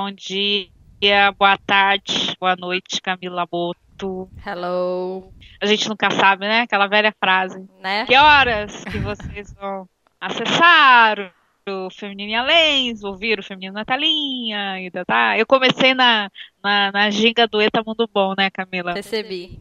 Bom dia, boa tarde, boa noite, Camila Boto. Hello. A gente nunca sabe, né? Aquela velha frase. Né? Que horas que vocês vão acessar o Feminino Além, ouvir o Feminino Natalinha e tá, tá. Eu comecei na, na, na ginga do Eta Mundo Bom, né, Camila? Percebi.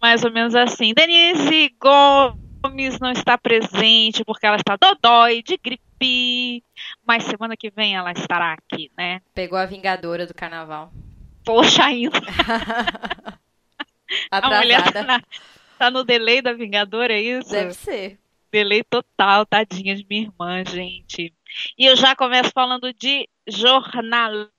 Mais ou menos assim. Denise Gomes não está presente porque ela está dodói de gripe, mas semana que vem ela estará aqui, né? Pegou a vingadora do carnaval. Poxa, ainda. A mulher Atrasada. tá, tá no delay da Vingadora, é isso? Deve ser. Delay total, tadinha de minha irmã, gente. E eu já começo falando de jornalismo,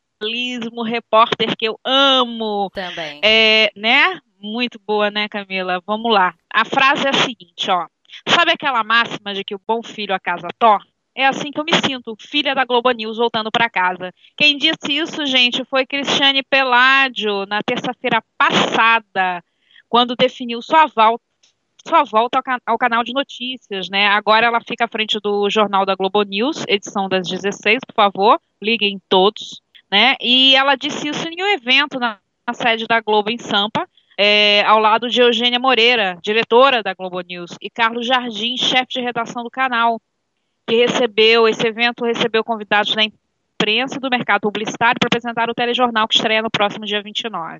repórter que eu amo. Também. É, né? Muito boa, né, Camila? Vamos lá. A frase é a seguinte, ó. Sabe aquela máxima de que o bom filho a casa torna? É assim que eu me sinto, filha da Globo News voltando para casa. Quem disse isso, gente, foi Cristiane Peládio na terça-feira passada, quando definiu sua volta, sua volta ao, ca- ao canal de notícias, né? Agora ela fica à frente do Jornal da Globo News, edição das 16, por favor, liguem todos, né? E ela disse isso em um evento na, na sede da Globo em Sampa, é, ao lado de Eugênia Moreira, diretora da Globo News, e Carlos Jardim, chefe de redação do canal, que recebeu, esse evento recebeu convidados da imprensa e do mercado publicitário para apresentar o telejornal que estreia no próximo dia 29.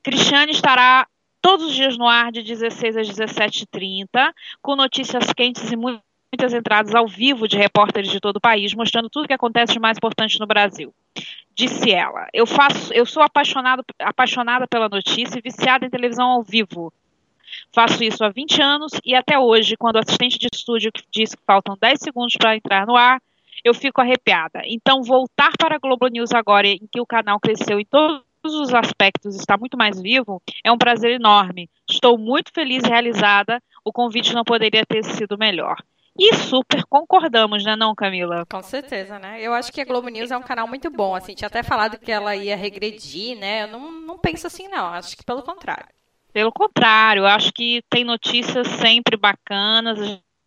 Cristiane estará todos os dias no ar de 16 às 17h30, com notícias quentes e mu- muitas entradas ao vivo de repórteres de todo o país, mostrando tudo o que acontece de mais importante no Brasil. Disse ela: Eu faço, eu sou apaixonado, apaixonada pela notícia e viciada em televisão ao vivo. Faço isso há 20 anos e até hoje, quando o assistente de estúdio diz que faltam 10 segundos para entrar no ar, eu fico arrepiada. Então, voltar para a Globo News agora, em que o canal cresceu em todos os aspectos e está muito mais vivo, é um prazer enorme. Estou muito feliz e realizada. O convite não poderia ter sido melhor. E super concordamos, né, não, Camila? Com certeza, né? Eu acho que a Globo News é um canal muito bom. Assim, tinha até falado que ela ia regredir, né? Eu não, não penso assim, não. Acho que pelo contrário. Pelo contrário, eu acho que tem notícias sempre bacanas.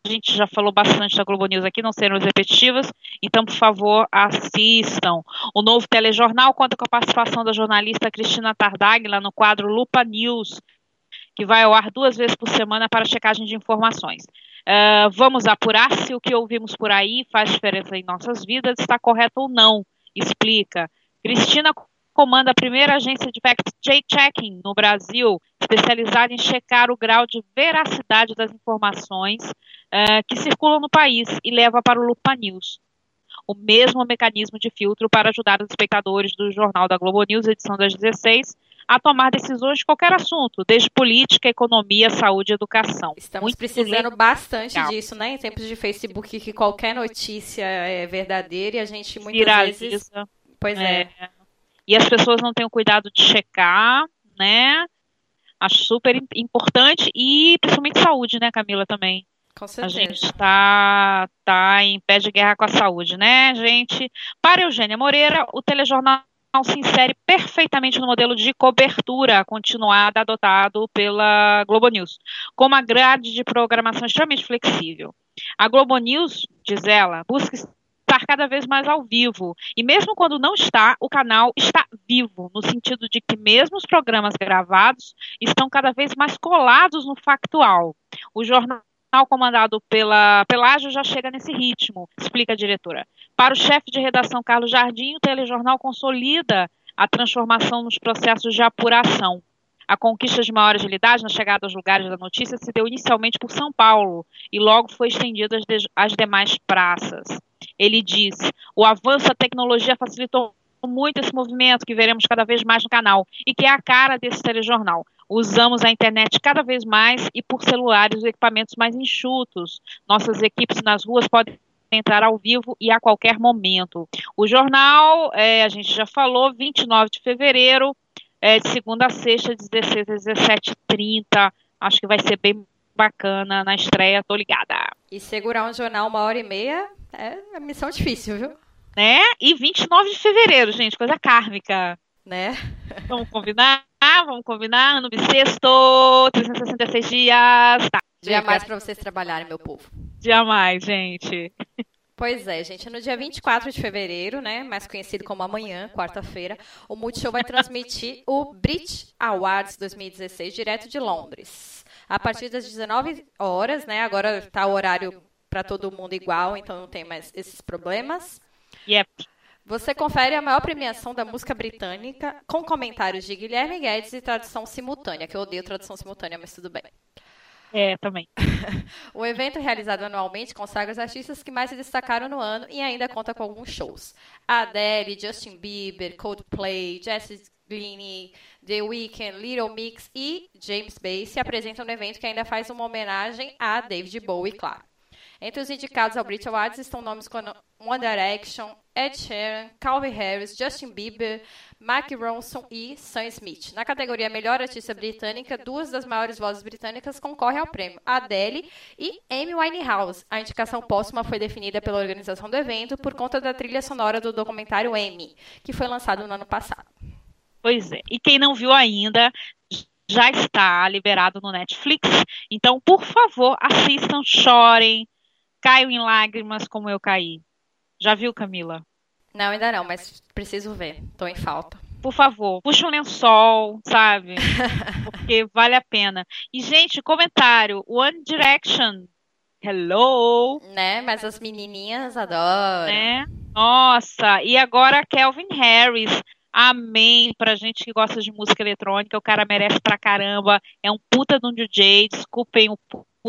A gente já falou bastante da Globo News aqui, não seremos repetitivas, então, por favor, assistam. O novo telejornal conta com a participação da jornalista Cristina Tardag lá no quadro Lupa News, que vai ao ar duas vezes por semana para checagem de informações. Uh, vamos apurar se o que ouvimos por aí faz diferença em nossas vidas, está correto ou não, explica. Cristina comanda a primeira agência de fact-checking no Brasil, especializada em checar o grau de veracidade das informações uh, que circulam no país e leva para o Lupa News. O mesmo mecanismo de filtro para ajudar os espectadores do Jornal da Globo News, edição das 16, a tomar decisões de qualquer assunto, desde política, economia, saúde e educação. Estamos Muito precisando legal. bastante disso, né? Em tempos de Facebook, que qualquer notícia é verdadeira e a gente muitas Viraliza. vezes... Pois é. é. E as pessoas não têm o cuidado de checar, né? Acho super importante e principalmente saúde, né, Camila, também. Com certeza. A gente tá, tá em pé de guerra com a saúde, né, gente? Para Eugênia Moreira, o telejornal se insere perfeitamente no modelo de cobertura continuada adotado pela Globo News, com uma grade de programação extremamente flexível. A Globo News, diz ela, busca estar cada vez mais ao vivo. E mesmo quando não está, o canal está vivo, no sentido de que mesmo os programas gravados estão cada vez mais colados no factual. O jornal comandado pela Pelágio já chega nesse ritmo, explica a diretora. Para o chefe de redação Carlos Jardim, o telejornal consolida a transformação nos processos de apuração. A conquista de maior agilidade na chegada aos lugares da notícia se deu inicialmente por São Paulo e logo foi estendida às, de às demais praças. Ele diz: o avanço da tecnologia facilitou muito esse movimento que veremos cada vez mais no canal e que é a cara desse telejornal. Usamos a internet cada vez mais e por celulares e equipamentos mais enxutos. Nossas equipes nas ruas podem entrar ao vivo e a qualquer momento. O jornal, é, a gente já falou, 29 de fevereiro, é, de segunda a sexta, 16 às 17h30. Acho que vai ser bem bacana na estreia, tô ligada. E segurar um jornal uma hora e meia é missão difícil, viu? Né? E 29 de fevereiro, gente, coisa kármica. Né? Vamos combinar? Vamos combinar? Ano bissexto, 366 dias. Tá. Dia mais para vocês trabalharem, meu povo. Dia mais, gente. Pois é, gente. No dia 24 de fevereiro, né, mais conhecido como amanhã, quarta-feira, o Multishow vai transmitir o Brit Awards 2016 direto de Londres. A partir das 19 horas, né? Agora está o horário para todo mundo igual, então não tem mais esses problemas. Yep. Você confere a maior premiação da música britânica com comentários de Guilherme Guedes e tradução simultânea, que eu odeio tradução simultânea, mas tudo bem. É, também. o evento realizado anualmente consagra os artistas que mais se destacaram no ano e ainda conta com alguns shows. Adele, Justin Bieber, Coldplay, Jessie Glynne, The Weeknd, Little Mix e James Bay se apresentam no evento que ainda faz uma homenagem a David Bowie, claro. Entre os indicados ao Brit Awards estão nomes como One Direction, Ed Sheeran, Calvin Harris, Justin Bieber, Mark Ronson e Sam Smith. Na categoria Melhor Artista Britânica, duas das maiores vozes britânicas concorrem ao prêmio, Adele e Amy Winehouse. A indicação póstuma foi definida pela organização do evento por conta da trilha sonora do documentário Amy, que foi lançado no ano passado. Pois é. E quem não viu ainda, já está liberado no Netflix. Então, por favor, assistam, chorem, caiam em lágrimas como eu caí. Já viu, Camila? Não, ainda não, mas preciso ver. Tô em falta. Por favor, puxa um lençol, sabe? Porque vale a pena. E, gente, comentário: One Direction. Hello! Né? Mas as menininhas adoram. Né? Nossa, e agora Kelvin Harris. Amém. Pra gente que gosta de música eletrônica, o cara merece pra caramba. É um puta de um DJ. Desculpem o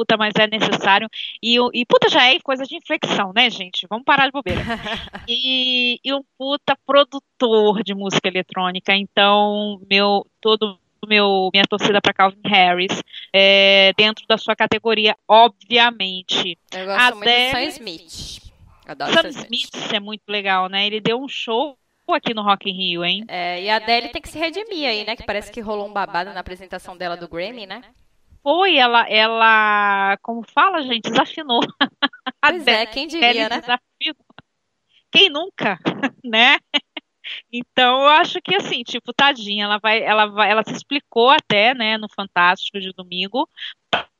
puta, mas é necessário. E, e puta já é coisa de inflexão, né, gente? Vamos parar de bobeira. e, e um puta produtor de música eletrônica. Então, meu, todo meu, minha torcida para Calvin Harris, é, dentro da sua categoria, obviamente. Eu gosto Adele, muito Sam Smith. Adoro Sam Smith. Smith é muito legal, né? Ele deu um show aqui no Rock in Rio, hein? É, e a Adele tem que se redimir aí, né? Que parece que rolou um babado na apresentação dela do Grammy, né? Foi, ela, ela, como fala, gente, desafinou. Pois é, quem diria, né? Desafinou. Quem nunca, né? Então, eu acho que assim, tipo, tadinha, ela vai, ela vai, ela se explicou até, né, no Fantástico de domingo.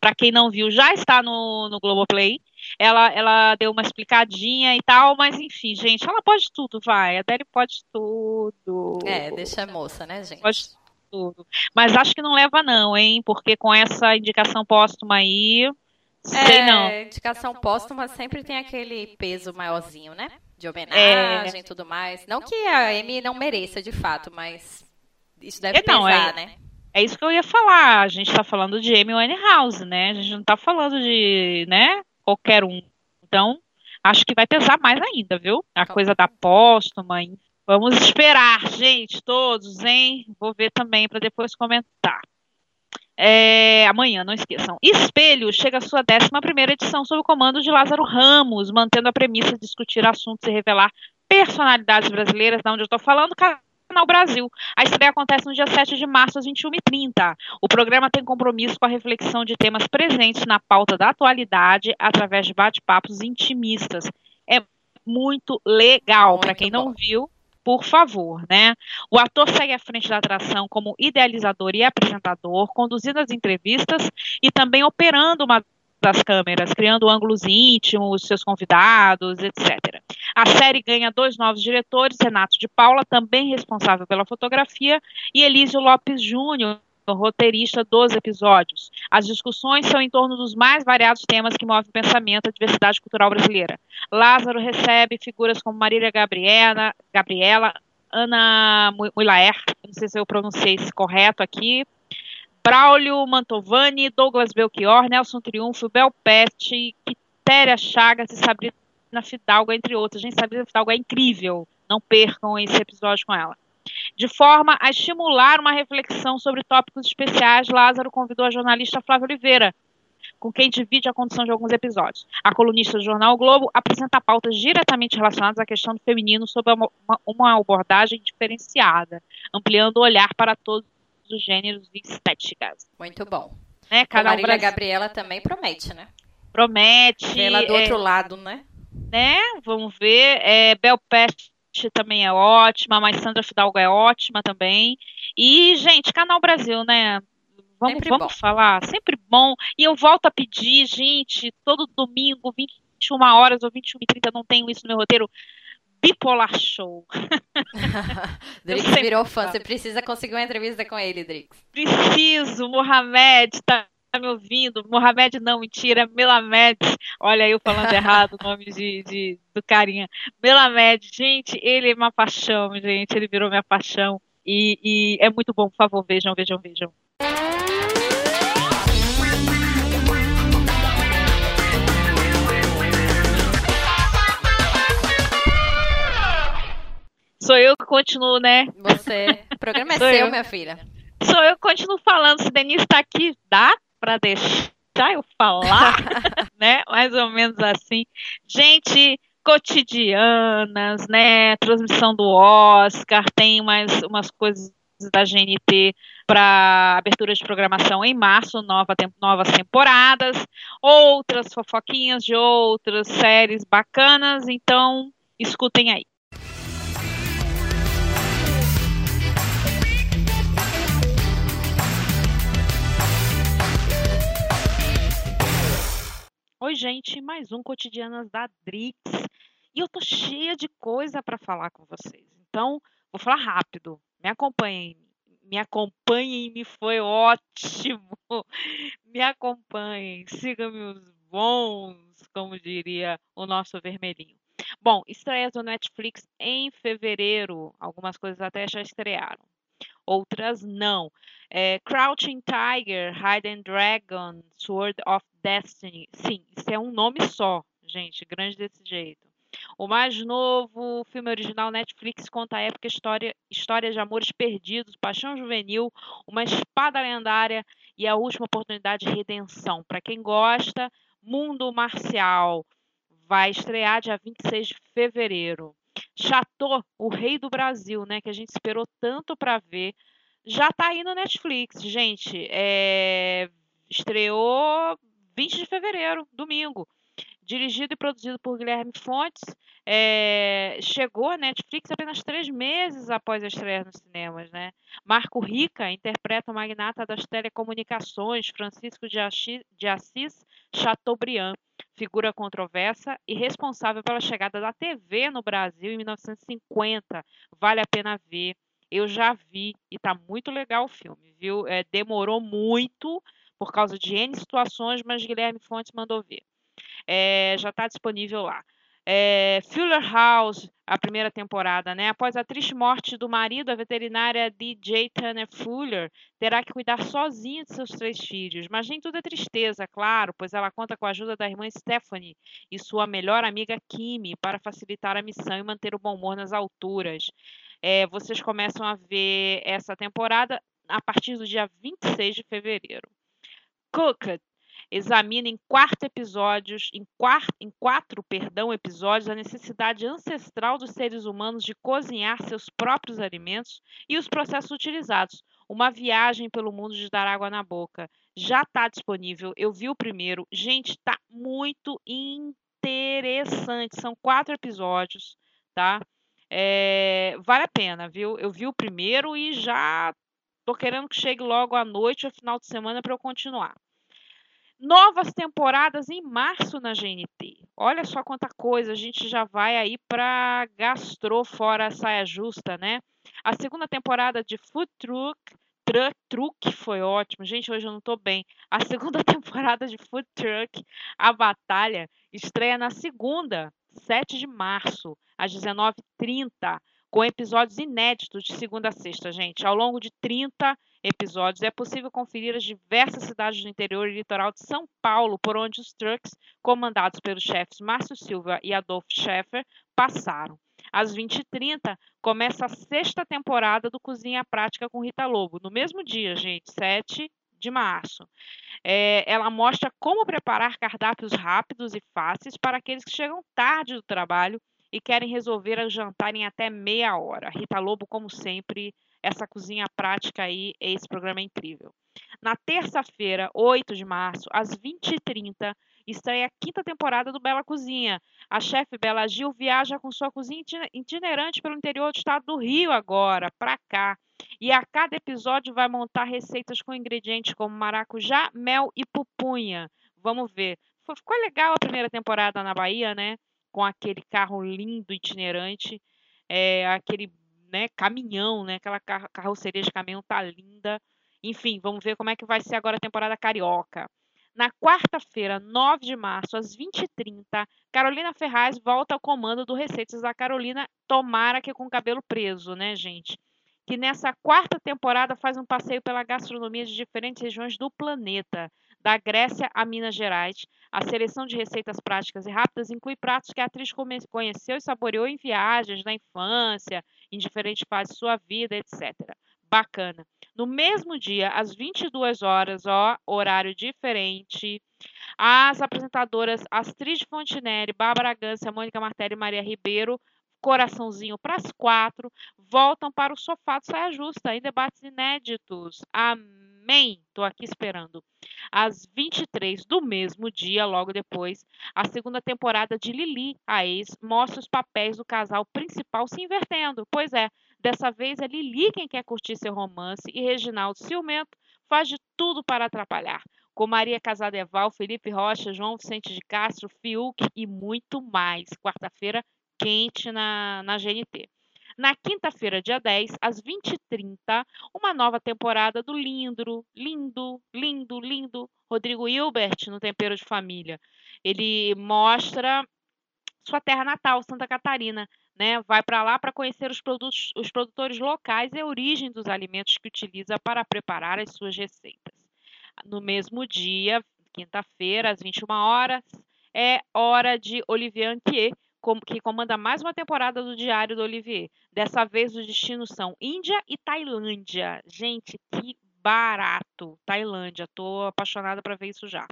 Para quem não viu, já está no, no Globoplay. Ela, ela deu uma explicadinha e tal, mas enfim, gente, ela pode tudo, vai. A Adele pode tudo. É, deixa a moça, né, gente? Pode tudo. Mas acho que não leva não, hein? Porque com essa indicação póstuma aí, sei é, não. indicação póstuma sempre tem aquele peso maiorzinho, né? De homenagem e é. tudo mais. Não que a Amy não mereça, de fato, mas isso deve é, não, pesar, é, né? É isso que eu ia falar. A gente tá falando de Amy Winehouse, né? A gente não tá falando de, né, qualquer um. Então, acho que vai pesar mais ainda, viu? A coisa da póstuma, enfim. Vamos esperar, gente, todos, hein? Vou ver também para depois comentar. É, amanhã, não esqueçam. Espelho chega à sua 11 edição sob o comando de Lázaro Ramos, mantendo a premissa de discutir assuntos e revelar personalidades brasileiras, da onde eu estou falando, Canal Brasil. A estreia acontece no dia 7 de março, às 21h30. O programa tem compromisso com a reflexão de temas presentes na pauta da atualidade através de bate-papos intimistas. É muito legal. Para quem bom. não viu, por favor, né? O ator segue à frente da atração como idealizador e apresentador, conduzindo as entrevistas e também operando uma das câmeras, criando ângulos íntimos, seus convidados, etc. A série ganha dois novos diretores, Renato de Paula, também responsável pela fotografia, e Elísio Lopes Júnior, roteirista dos episódios. As discussões são em torno dos mais variados temas que movem o pensamento da diversidade cultural brasileira. Lázaro recebe figuras como Marília Gabriela, Gabriela Ana Muilaer, não sei se eu pronunciei isso correto aqui, Braulio Mantovani, Douglas Belchior, Nelson Triunfo, Bel Pet, Quitéria Chagas e Sabrina Fidalgo, entre outros. Gente, Sabrina Fidalgo é incrível. Não percam esse episódio com ela. De forma a estimular uma reflexão sobre tópicos especiais, Lázaro convidou a jornalista Flávia Oliveira, com quem divide a condução de alguns episódios. A colunista do jornal o Globo apresenta pautas diretamente relacionadas à questão do feminino sob uma, uma abordagem diferenciada, ampliando o olhar para todos os gêneros e estéticas. Muito bom. Né, a Marília Brasil... Gabriela também promete, né? Promete. Vê do é... outro lado, né? Né? Vamos ver. É, Bel Pest também é ótima, mas Sandra Fidalgo é ótima também. E, gente, Canal Brasil, né? Vamos, vamos falar, sempre bom. E eu volto a pedir, gente, todo domingo, 20 21 horas ou 21 e 30, não tenho isso no meu roteiro. Bipolar Show. Drix virou fã. Você precisa conseguir uma entrevista com ele, Drix. Preciso. Mohamed tá, tá me ouvindo. Mohamed não, mentira. Melamed. Olha eu falando errado o nome de, de, do carinha. Melamed. Gente, ele é uma paixão, gente. Ele virou minha paixão. E, e é muito bom. Por favor, vejam, vejam, vejam. Sou eu que continuo, né? Você. O programa é Sou seu, eu. minha filha. Sou eu que continuo falando. Se Denise está aqui, dá para deixar eu falar? né? Mais ou menos assim. Gente, cotidianas, né? Transmissão do Oscar, tem mais umas coisas da GNT para abertura de programação em março, nova, novas temporadas, outras fofoquinhas de outras séries bacanas, então escutem aí. Oi, gente, mais um Cotidianas da Drix. E eu tô cheia de coisa para falar com vocês. Então, vou falar rápido. Me acompanhem. Me acompanhem, me foi ótimo. Me acompanhem, sigam-me os bons, como diria o nosso vermelhinho. Bom, estreias do Netflix em fevereiro. Algumas coisas até já estrearam outras não. É, Crouching Tiger, Hidden Dragon, Sword of Destiny. Sim, isso é um nome só, gente, grande desse jeito. O mais novo filme original Netflix conta a época história, história de amores perdidos, paixão juvenil, uma espada lendária e a última oportunidade de redenção. Para quem gosta, Mundo Marcial vai estrear dia 26 de fevereiro. Chateau, o rei do Brasil, né, que a gente esperou tanto para ver, já está aí no Netflix, gente. É... Estreou 20 de fevereiro, domingo. Dirigido e produzido por Guilherme Fontes, é... chegou à Netflix apenas três meses após a estreia nos cinemas. Né? Marco Rica interpreta o magnata das telecomunicações, Francisco de Assis, de Assis Chateaubriand figura controversa e responsável pela chegada da TV no Brasil em 1950. Vale a pena ver. Eu já vi e tá muito legal o filme, viu? É, demorou muito por causa de N situações, mas Guilherme Fontes mandou ver. É, já está disponível lá. É, Fuller House, a primeira temporada, né? Após a triste morte do marido, a veterinária DJ Tanner Fuller terá que cuidar sozinha de seus três filhos. Mas nem tudo é tristeza, claro, pois ela conta com a ajuda da irmã Stephanie e sua melhor amiga Kimi para facilitar a missão e manter o bom humor nas alturas. É, vocês começam a ver essa temporada a partir do dia 26 de fevereiro. Cooked examina em quatro episódios, em, quatro, em quatro, perdão, episódios, a necessidade ancestral dos seres humanos de cozinhar seus próprios alimentos e os processos utilizados. Uma viagem pelo mundo de dar água na boca. Já está disponível. Eu vi o primeiro. Gente, está muito interessante. São quatro episódios, tá? É, vale a pena, viu? Eu vi o primeiro e já tô querendo que chegue logo à noite ou final de semana para eu continuar. Novas temporadas em março na GNT. Olha só quanta coisa, a gente já vai aí para gastro fora a saia justa, né? A segunda temporada de Food Truck, Truck, Truck foi ótimo. Gente, hoje eu não tô bem. A segunda temporada de Food Truck, A Batalha, estreia na segunda, 7 de março, às 19h30 com episódios inéditos de segunda a sexta, gente. Ao longo de 30 episódios, é possível conferir as diversas cidades do interior e litoral de São Paulo, por onde os trucks, comandados pelos chefes Márcio Silva e Adolfo Scheffer, passaram. Às 20h30, começa a sexta temporada do Cozinha Prática com Rita Lobo. No mesmo dia, gente, 7 de março. É, ela mostra como preparar cardápios rápidos e fáceis para aqueles que chegam tarde do trabalho e querem resolver o jantar em até meia hora. Rita Lobo, como sempre, essa cozinha prática aí, esse programa é incrível. Na terça-feira, 8 de março, às 20h30, estreia a quinta temporada do Bela Cozinha. A chefe Bela Gil viaja com sua cozinha itinerante pelo interior do estado do Rio agora, para cá. E a cada episódio vai montar receitas com ingredientes como maracujá, mel e pupunha. Vamos ver. ficou legal a primeira temporada na Bahia, né? Com aquele carro lindo, itinerante, é, aquele né, caminhão, né? Aquela carroceria de caminhão tá linda. Enfim, vamos ver como é que vai ser agora a temporada carioca. Na quarta-feira, 9 de março, às 20h30, Carolina Ferraz volta ao comando do Receitas da Carolina, tomara que com o cabelo preso, né, gente? Que nessa quarta temporada faz um passeio pela gastronomia de diferentes regiões do planeta, da Grécia a Minas Gerais. A seleção de receitas práticas e rápidas inclui pratos que a atriz conheceu e saboreou em viagens, na infância, em diferentes fases de sua vida, etc. Bacana. No mesmo dia, às 22 horas, ó, horário diferente, as apresentadoras Astrid Fontinelli, Bárbara Gância, Mônica Martelli e Maria Ribeiro, coraçãozinho para as quatro, voltam para o sofá do Saia Justa em debates inéditos. Amém! Estou aqui esperando. Às 23 do mesmo dia, logo depois, a segunda temporada de Lili, a ex, mostra os papéis do casal principal se invertendo. Pois é, Dessa vez é Lili quem quer curtir seu romance e Reginaldo Ciumento faz de tudo para atrapalhar. Com Maria Casadeval, Felipe Rocha, João Vicente de Castro, Fiuk e muito mais. Quarta-feira quente na, na GNT. Na quinta-feira, dia 10, às 20h30, uma nova temporada do Lindo, Lindo, Lindo, Lindo, Rodrigo Hilbert no Tempero de Família. Ele mostra sua terra natal, Santa Catarina, né? Vai para lá para conhecer os, produtos, os produtores locais e a origem dos alimentos que utiliza para preparar as suas receitas. No mesmo dia, quinta-feira, às 21 horas, é hora de Olivier Anquier, que comanda mais uma temporada do Diário do Olivier. Dessa vez os destinos são Índia e Tailândia. Gente, que barato. Tailândia, tô apaixonada para ver isso já.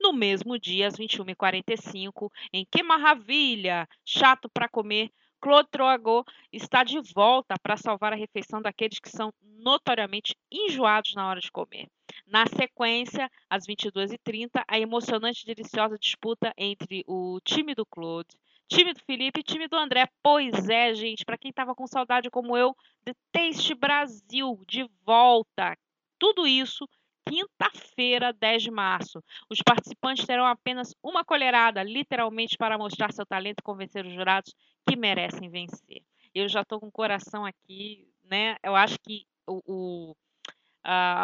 No mesmo dia, às 21h45, em Que Maravilha! Chato para comer, Claude Troagot está de volta para salvar a refeição daqueles que são notoriamente enjoados na hora de comer. Na sequência, às 22h30, a emocionante e deliciosa disputa entre o time do Claude, time do Felipe time do André. Pois é, gente, para quem estava com saudade como eu, The Taste Brasil de volta. Tudo isso quinta-feira, 10 de março. Os participantes terão apenas uma colherada, literalmente, para mostrar seu talento e convencer os jurados que merecem vencer. Eu já estou com o coração aqui, né? Eu acho que o, o,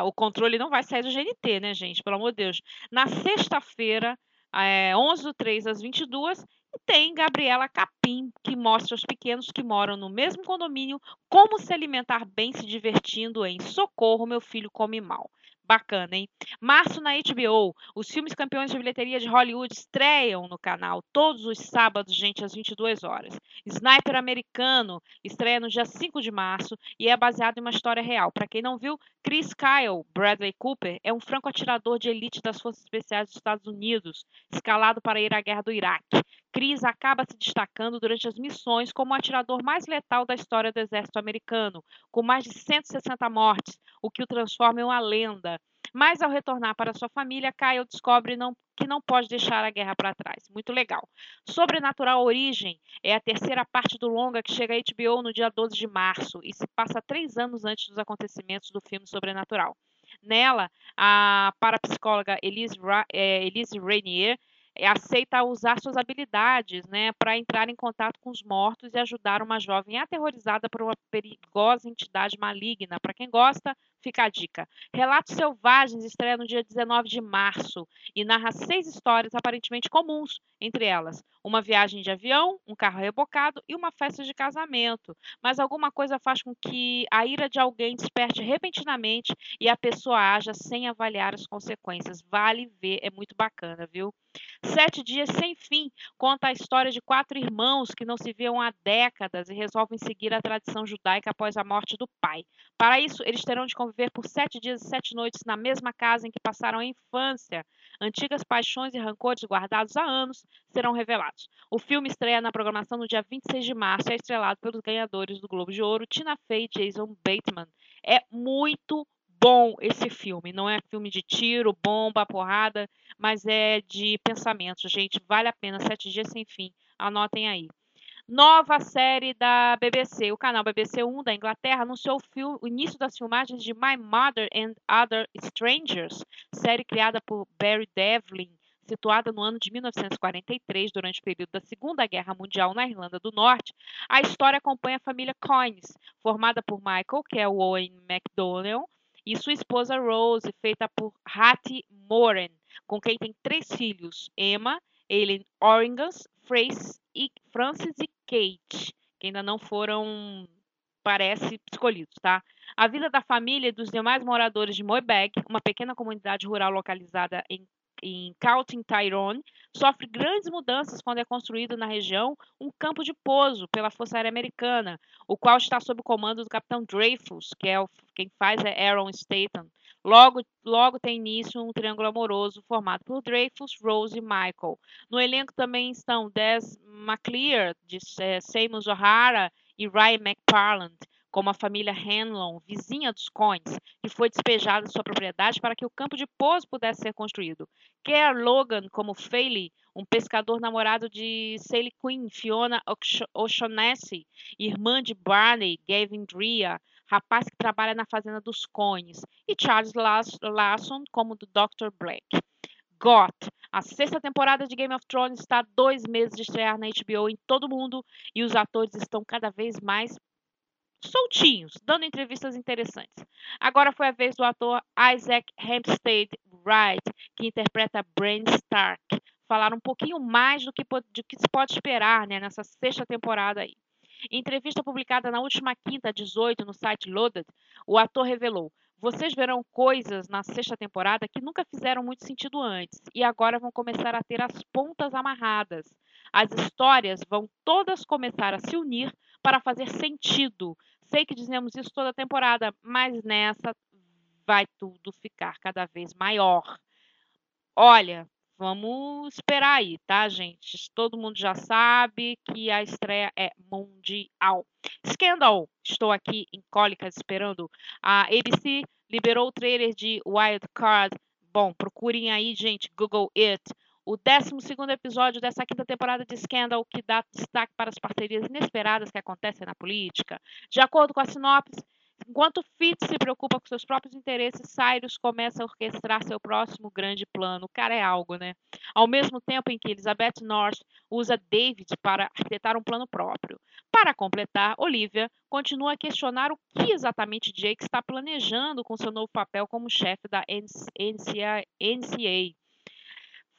o controle não vai sair do GNT, né, gente? Pelo amor de Deus. Na sexta-feira, é, 11 do 3 às 22, tem Gabriela Capim, que mostra aos pequenos que moram no mesmo condomínio como se alimentar bem se divertindo em Socorro, meu filho come mal. Bacana, hein? Março na HBO. Os filmes campeões de bilheteria de Hollywood estreiam no canal todos os sábados, gente, às 22 horas. Sniper Americano estreia no dia 5 de março e é baseado em uma história real. Para quem não viu, Chris Kyle, Bradley Cooper, é um franco-atirador de elite das Forças Especiais dos Estados Unidos, escalado para ir à guerra do Iraque. Chris acaba se destacando durante as missões como o atirador mais letal da história do exército americano, com mais de 160 mortes, o que o transforma em uma lenda. Mas ao retornar para sua família, Kyle descobre não, que não pode deixar a guerra para trás. Muito legal. Sobrenatural Origem é a terceira parte do longa que chega à HBO no dia 12 de março e se passa três anos antes dos acontecimentos do filme Sobrenatural. Nela, a parapsicóloga Elise, é, Elise Rainier aceita usar suas habilidades né, para entrar em contato com os mortos e ajudar uma jovem aterrorizada por uma perigosa entidade maligna. Para quem gosta, fica a dica. Relatos Selvagens estreia no dia 19 de março e narra seis histórias aparentemente comuns, entre elas uma viagem de avião, um carro rebocado e uma festa de casamento. Mas alguma coisa faz com que a ira de alguém desperte repentinamente e a pessoa haja sem avaliar as consequências. Vale ver, é muito bacana, viu? Sete Dias Sem Fim conta a história de quatro irmãos que não se viam há décadas e resolvem seguir a tradição judaica após a morte do pai. Para isso, eles terão de conviver por sete dias e sete noites na mesma casa em que passaram a infância. Antigas paixões e rancores guardados há anos serão revelados. O filme estreia na programação no dia 26 de março e é estrelado pelos ganhadores do Globo de Ouro, Tina Fey e Jason Bateman. É muito bom esse filme. Não é filme de tiro, bomba, porrada, mas é de pensamento, gente. Vale a pena. Sete Dias Sem Fim. Anotem aí. Nova série da BBC. O canal BBC 1 da Inglaterra anunciou o, o início das filmagens de My Mother and Other Strangers, série criada por Barry Devlin, situada no ano de 1943, durante o período da Segunda Guerra Mundial na Irlanda do Norte, a história acompanha a família Coynes, formada por Michael, que é o Owen MacDonald, e sua esposa Rose, feita por Hattie Moran, com quem tem três filhos: Emma, Eileen Orringas, e Francis e Kate, que ainda não foram, parece, escolhidos, tá? A vida da família e dos demais moradores de Moebeg, uma pequena comunidade rural localizada em em County Tyrone, sofre grandes mudanças quando é construído na região um campo de pouso pela Força Aérea Americana, o qual está sob o comando do capitão Dreyfus, que é o, quem faz é Aaron Statham. Logo, logo tem início um triângulo amoroso formado por Dreyfus, Rose e Michael. No elenco também estão Des McClear, de é, O'Hara e Ryan McParland como a família Hanlon, vizinha dos Coins, que foi despejada de sua propriedade para que o campo de pouso pudesse ser construído. Kerr Logan como Faley, um pescador namorado de Sally Quinn, Fiona O'Shaughnessy, irmã de Barney, Gavin Drea, rapaz que trabalha na fazenda dos Coins, e Charles Lawson como do Dr. Black. Got. A sexta temporada de Game of Thrones está há dois meses de estrear na HBO em todo mundo e os atores estão cada vez mais soltinhos, dando entrevistas interessantes. Agora foi a vez do ator Isaac Hempstead Wright, que interpreta Bran Stark, falar um pouquinho mais do que, do que se pode esperar né, nessa sexta temporada aí. Em entrevista publicada na última quinta, 18, no site Loaded, o ator revelou: Vocês verão coisas na sexta temporada que nunca fizeram muito sentido antes e agora vão começar a ter as pontas amarradas. As histórias vão todas começar a se unir para fazer sentido. Sei que dizemos isso toda a temporada, mas nessa vai tudo ficar cada vez maior. Olha, vamos esperar aí, tá, gente? Todo mundo já sabe que a estreia é mundial. Scandal, estou aqui em cólicas esperando. A ABC liberou o trailer de Wild Card. Bom, procurem aí, gente, Google It o 12 episódio dessa quinta temporada de Scandal, que dá destaque para as parcerias inesperadas que acontecem na política. De acordo com a sinopse, enquanto Fitz se preocupa com seus próprios interesses, Cyrus começa a orquestrar seu próximo grande plano. O cara é algo, né? Ao mesmo tempo em que Elizabeth North usa David para arquitetar um plano próprio. Para completar, Olivia continua a questionar o que exatamente Jake está planejando com seu novo papel como chefe da NCA, NCA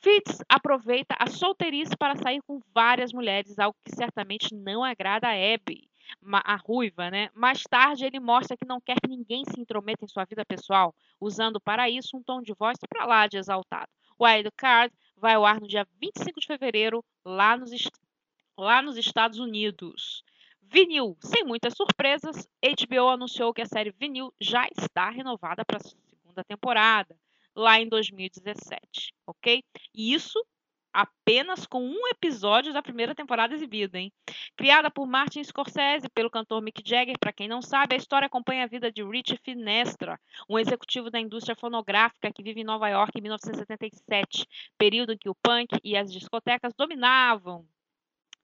Fitz aproveita a solteirice para sair com várias mulheres, algo que certamente não agrada a Abby, a ruiva, né? Mais tarde, ele mostra que não quer que ninguém se intrometa em sua vida pessoal, usando para isso um tom de voz para lá de exaltado. Wild Card vai ao ar no dia 25 de fevereiro, lá nos, lá nos Estados Unidos. Vinil, sem muitas surpresas, HBO anunciou que a série Vinil já está renovada para a segunda temporada lá em 2017, ok? E isso apenas com um episódio da primeira temporada exibida, hein? Criada por Martin Scorsese pelo cantor Mick Jagger, para quem não sabe, a história acompanha a vida de Rich Finestra, um executivo da indústria fonográfica que vive em Nova York em 1977, período em que o punk e as discotecas dominavam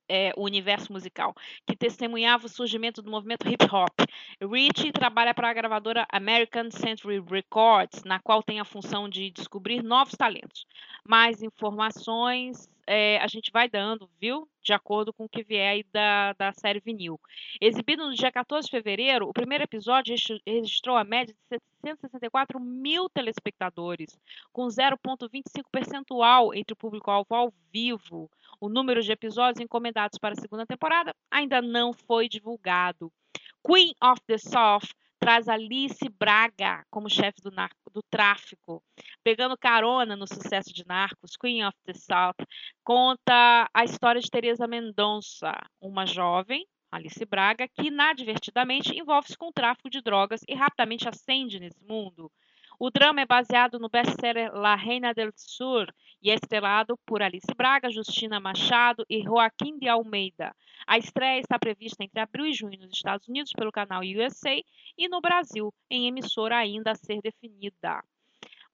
é, o universo musical, que testemunhava o surgimento do movimento hip hop. Rich trabalha para a gravadora American Century Records, na qual tem a função de descobrir novos talentos. Mais informações é, a gente vai dando, viu? De acordo com o que vier aí da, da série vinil. Exibido no dia 14 de fevereiro, o primeiro episódio registrou a média de 764 mil telespectadores, com 0,25 percentual entre o público-alvo ao vivo. O número de episódios encomendados para a segunda temporada ainda não foi divulgado. Queen of the South traz Alice Braga como chefe do, do, tráfico. Pegando carona no sucesso de Narcos, Queen of the South conta a história de Teresa Mendonça, uma jovem, Alice Braga, que inadvertidamente envolve-se com o tráfico de drogas e rapidamente ascende nesse mundo. O drama é baseado no best-seller La Reina del Sur e é estrelado por Alice Braga, Justina Machado e Joaquim de Almeida. A estreia está prevista entre abril e junho nos Estados Unidos pelo canal USA e no Brasil, em emissora ainda a ser definida.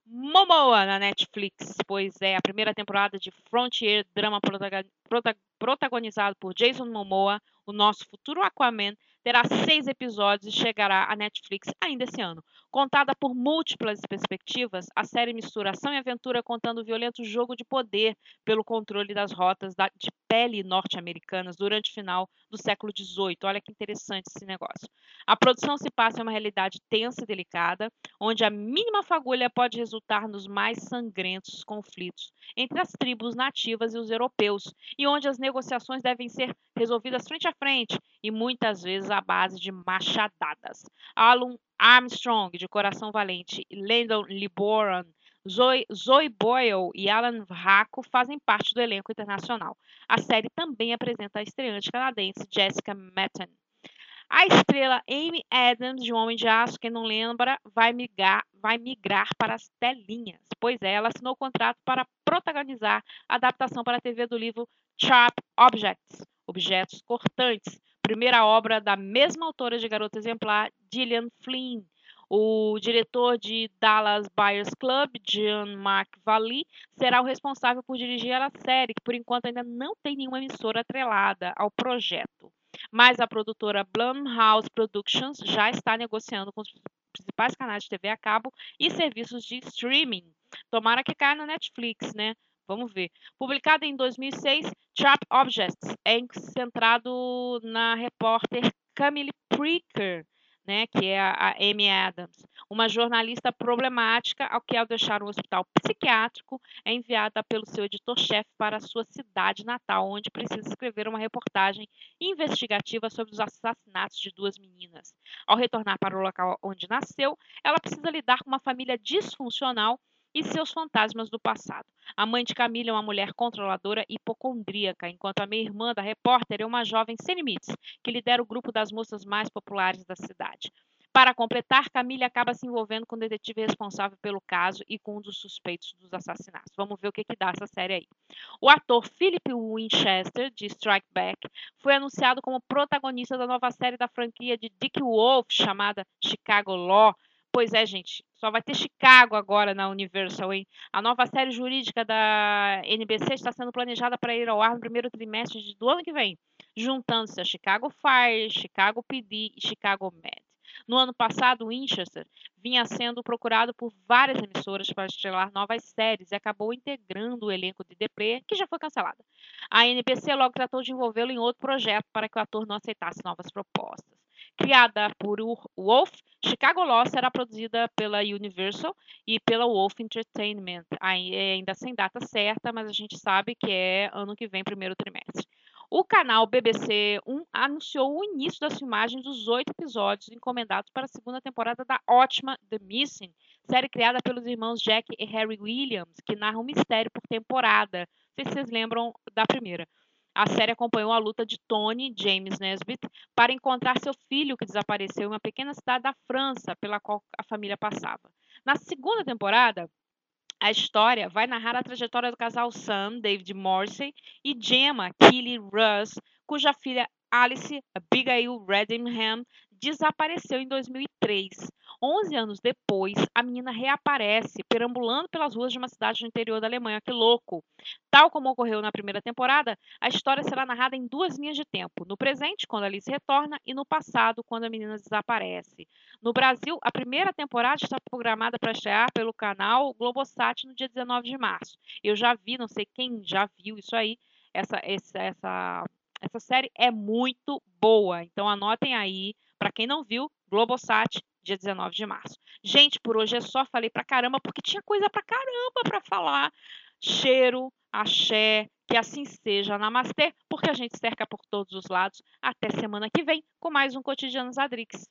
Momoa na Netflix, pois é a primeira temporada de Frontier, drama protagonizado por Jason Momoa, o nosso futuro Aquaman, terá seis episódios e chegará à Netflix ainda esse ano. Contada por múltiplas perspectivas, a série mistura ação e aventura contando o violento jogo de poder pelo controle das rotas de pele norte-americanas durante o final do século XVIII. Olha que interessante esse negócio. A produção se passa em uma realidade tensa e delicada, onde a mínima fagulha pode resultar nos mais sangrentos conflitos entre as tribos nativas e os europeus, e onde as negociações devem ser resolvidas frente a frente e muitas vezes à base de machadadas. Alan Armstrong, de Coração Valente, Landon Liboran, Zoe, Zoe Boyle e Alan Racco fazem parte do elenco internacional. A série também apresenta a estreante canadense Jessica Matten. A estrela Amy Adams, de Um Homem de Aço, quem não lembra, vai migrar, vai migrar para as telinhas. Pois é, ela assinou o contrato para protagonizar a adaptação para a TV do livro Sharp Objects, Objetos Cortantes, primeira obra da mesma autora de Garota Exemplar, Gillian Flynn. O diretor de Dallas Buyers Club, John Mark Valley, será o responsável por dirigir a série, que por enquanto ainda não tem nenhuma emissora atrelada ao projeto. Mas a produtora Blumhouse Productions já está negociando com os principais canais de TV a cabo e serviços de streaming. Tomara que caia na Netflix, né? Vamos ver. Publicado em 2006, Sharp Objects é centrado na repórter Camille Preaker, né, que é a Amy Adams, uma jornalista problemática ao que, ao deixar um hospital psiquiátrico, é enviada pelo seu editor-chefe para a sua cidade natal, onde precisa escrever uma reportagem investigativa sobre os assassinatos de duas meninas. Ao retornar para o local onde nasceu, ela precisa lidar com uma família disfuncional e seus fantasmas do passado. A mãe de Camila é uma mulher controladora e hipocondríaca, enquanto a meia-irmã da repórter é uma jovem sem limites, que lidera o grupo das moças mais populares da cidade. Para completar, Camille acaba se envolvendo com o detetive responsável pelo caso e com um dos suspeitos dos assassinatos. Vamos ver o que, que dá essa série aí. O ator Philip Winchester, de Strike Back, foi anunciado como protagonista da nova série da franquia de Dick Wolf, chamada Chicago Law, Pois é, gente, só vai ter Chicago agora na Universal, hein? A nova série jurídica da NBC está sendo planejada para ir ao ar no primeiro trimestre do ano que vem, juntando-se a Chicago Fire, Chicago PD e Chicago Med. No ano passado, Winchester vinha sendo procurado por várias emissoras para estrelar novas séries e acabou integrando o elenco de Depré, que já foi cancelada. A NBC logo tratou de envolvê-lo em outro projeto para que o ator não aceitasse novas propostas. Criada por Wolf, Chicago Law será produzida pela Universal e pela Wolf Entertainment, ainda sem data certa, mas a gente sabe que é ano que vem, primeiro trimestre. O canal BBC 1 anunciou o início das filmagens dos oito episódios encomendados para a segunda temporada da ótima The Missing, série criada pelos irmãos Jack e Harry Williams, que narra um mistério por temporada. Não sei se vocês lembram da primeira. A série acompanhou a luta de Tony James Nesbitt para encontrar seu filho que desapareceu em uma pequena cidade da França pela qual a família passava. Na segunda temporada, a história vai narrar a trajetória do casal Sam, David Morrissey, e Gemma Kelly Russ, cuja filha Alice Abigail Redingham desapareceu em 2003. 11 anos depois, a menina reaparece perambulando pelas ruas de uma cidade no interior da Alemanha. Que louco! Tal como ocorreu na primeira temporada, a história será narrada em duas linhas de tempo: no presente, quando Alice retorna, e no passado, quando a menina desaparece. No Brasil, a primeira temporada está programada para estrear pelo canal Globosat no dia 19 de março. Eu já vi, não sei quem já viu isso aí, essa, essa, essa essa série é muito boa, então anotem aí. Para quem não viu, Globosat, dia 19 de março. Gente, por hoje é só. Falei pra caramba, porque tinha coisa pra caramba para falar. Cheiro, axé, que assim seja. Namastê, porque a gente cerca por todos os lados. Até semana que vem com mais um Cotidiano Zadrix.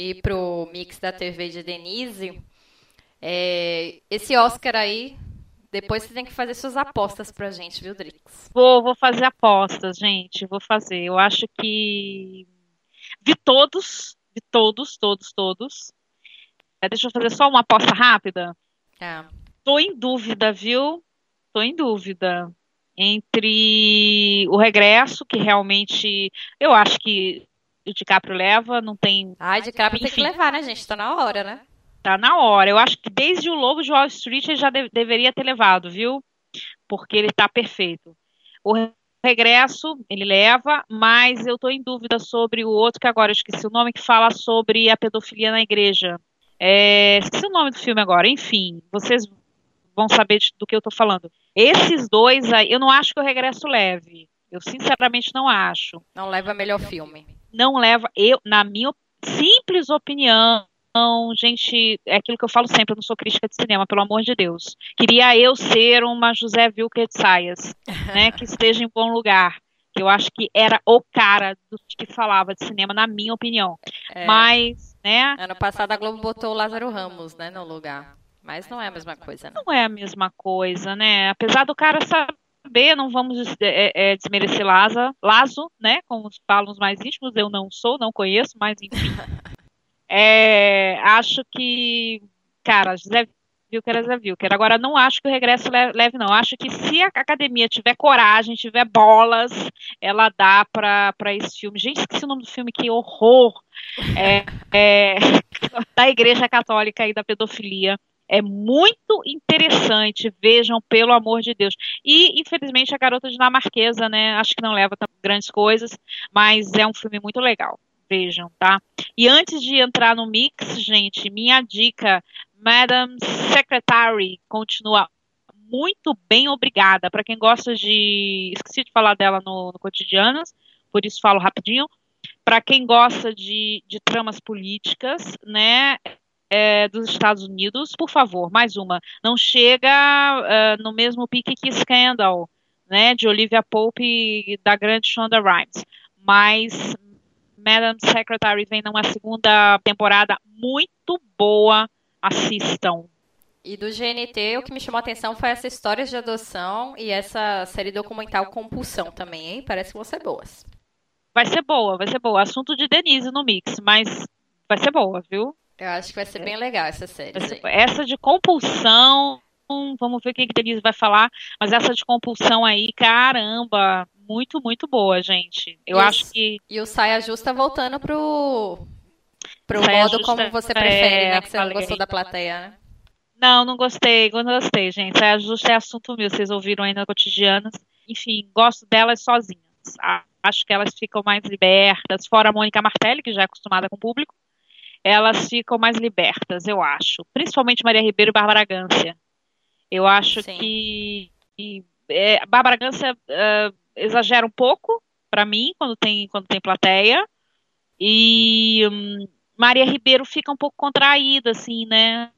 e pro mix da TV de Denise, é, esse Oscar aí, depois você tem que fazer suas apostas pra gente, viu, Drix? Vou, vou fazer apostas, gente, vou fazer. Eu acho que vi todos, vi todos, todos, todos. É, deixa eu fazer só uma aposta rápida. É. Tô em dúvida, viu? Tô em dúvida entre o regresso, que realmente eu acho que o DiCaprio leva, não tem. Ai, DiCaprio Enfim. tem que levar, né, gente? Tá na hora, né? Tá na hora. Eu acho que desde o Lobo de Wall Street ele já de deveria ter levado, viu? porque ele está perfeito. O regresso, ele leva, mas eu estou em dúvida sobre o outro, que agora eu esqueci o nome, que fala sobre a pedofilia na igreja. É, esqueci o nome do filme agora, enfim, vocês vão saber do que eu estou falando. Esses dois aí, eu não acho que o regresso leve. Eu sinceramente não acho. Não leva melhor filme. Não leva, eu, na minha simples opinião, gente, é aquilo que eu falo sempre, eu não sou crítica de cinema, pelo amor de Deus. Queria eu ser uma José Wilker de Saias, né, que esteja em bom lugar. Eu acho que era o cara do que falava de cinema, na minha opinião. É, Mas, né? Ano passado a Globo botou o Lázaro Ramos, né, no lugar. Mas não é a mesma coisa, né? Não é a mesma coisa, né? Apesar do cara saber, não vamos é, é, desmerecer Laza, Lazo, né? Como falam os mais íntimos, eu não sou, não conheço, mas enfim. É, acho que, cara, José Wilker é Zé Wilker. Agora, não acho que o regresso leve, não. Acho que se a academia tiver coragem, tiver bolas, ela dá para esse filme. Gente, esqueci o nome do filme, que horror! É, é, da Igreja Católica e da pedofilia. É muito interessante, vejam, pelo amor de Deus. E, infelizmente, a garota dinamarquesa, né? Acho que não leva grandes coisas, mas é um filme muito legal vejam, tá? E antes de entrar no mix, gente, minha dica, Madam Secretary continua muito bem, obrigada. Para quem gosta de. Esqueci de falar dela no, no Cotidianas, por isso falo rapidinho. Para quem gosta de, de tramas políticas, né? É, dos Estados Unidos, por favor, mais uma. Não chega uh, no mesmo pique que Scandal, né? De Olivia Pope e da grande Shonda Rhimes. Mas Madam Secretary vem numa segunda temporada muito boa. Assistam. E do GNT, o que me chamou a atenção foi essa história de adoção e essa série documental Compulsão também, hein? Parece que vão ser boas. Vai ser boa, vai ser boa. Assunto de Denise no mix, mas vai ser boa, viu? Eu acho que vai ser bem legal essa série. Essa de compulsão, vamos ver o que a Denise vai falar, mas essa de compulsão aí, caramba, muito, muito boa, gente. Eu e acho que. E o Saia Justa voltando pro. Pro Saia modo Justa, como você prefere, é, né? Que você não gostou da plateia, né? Não, não gostei, não gostei, gente. Saia Justa é assunto meu, vocês ouviram ainda cotidianas. Enfim, gosto delas sozinhas. Acho que elas ficam mais libertas, fora a Mônica Martelli, que já é acostumada com o público. Elas ficam mais libertas, eu acho. Principalmente Maria Ribeiro e Bárbara Gância. Eu acho Sim. que, que é, Bárbara Gância uh, exagera um pouco para mim quando tem quando tem plateia e hum, Maria Ribeiro fica um pouco contraída assim, né?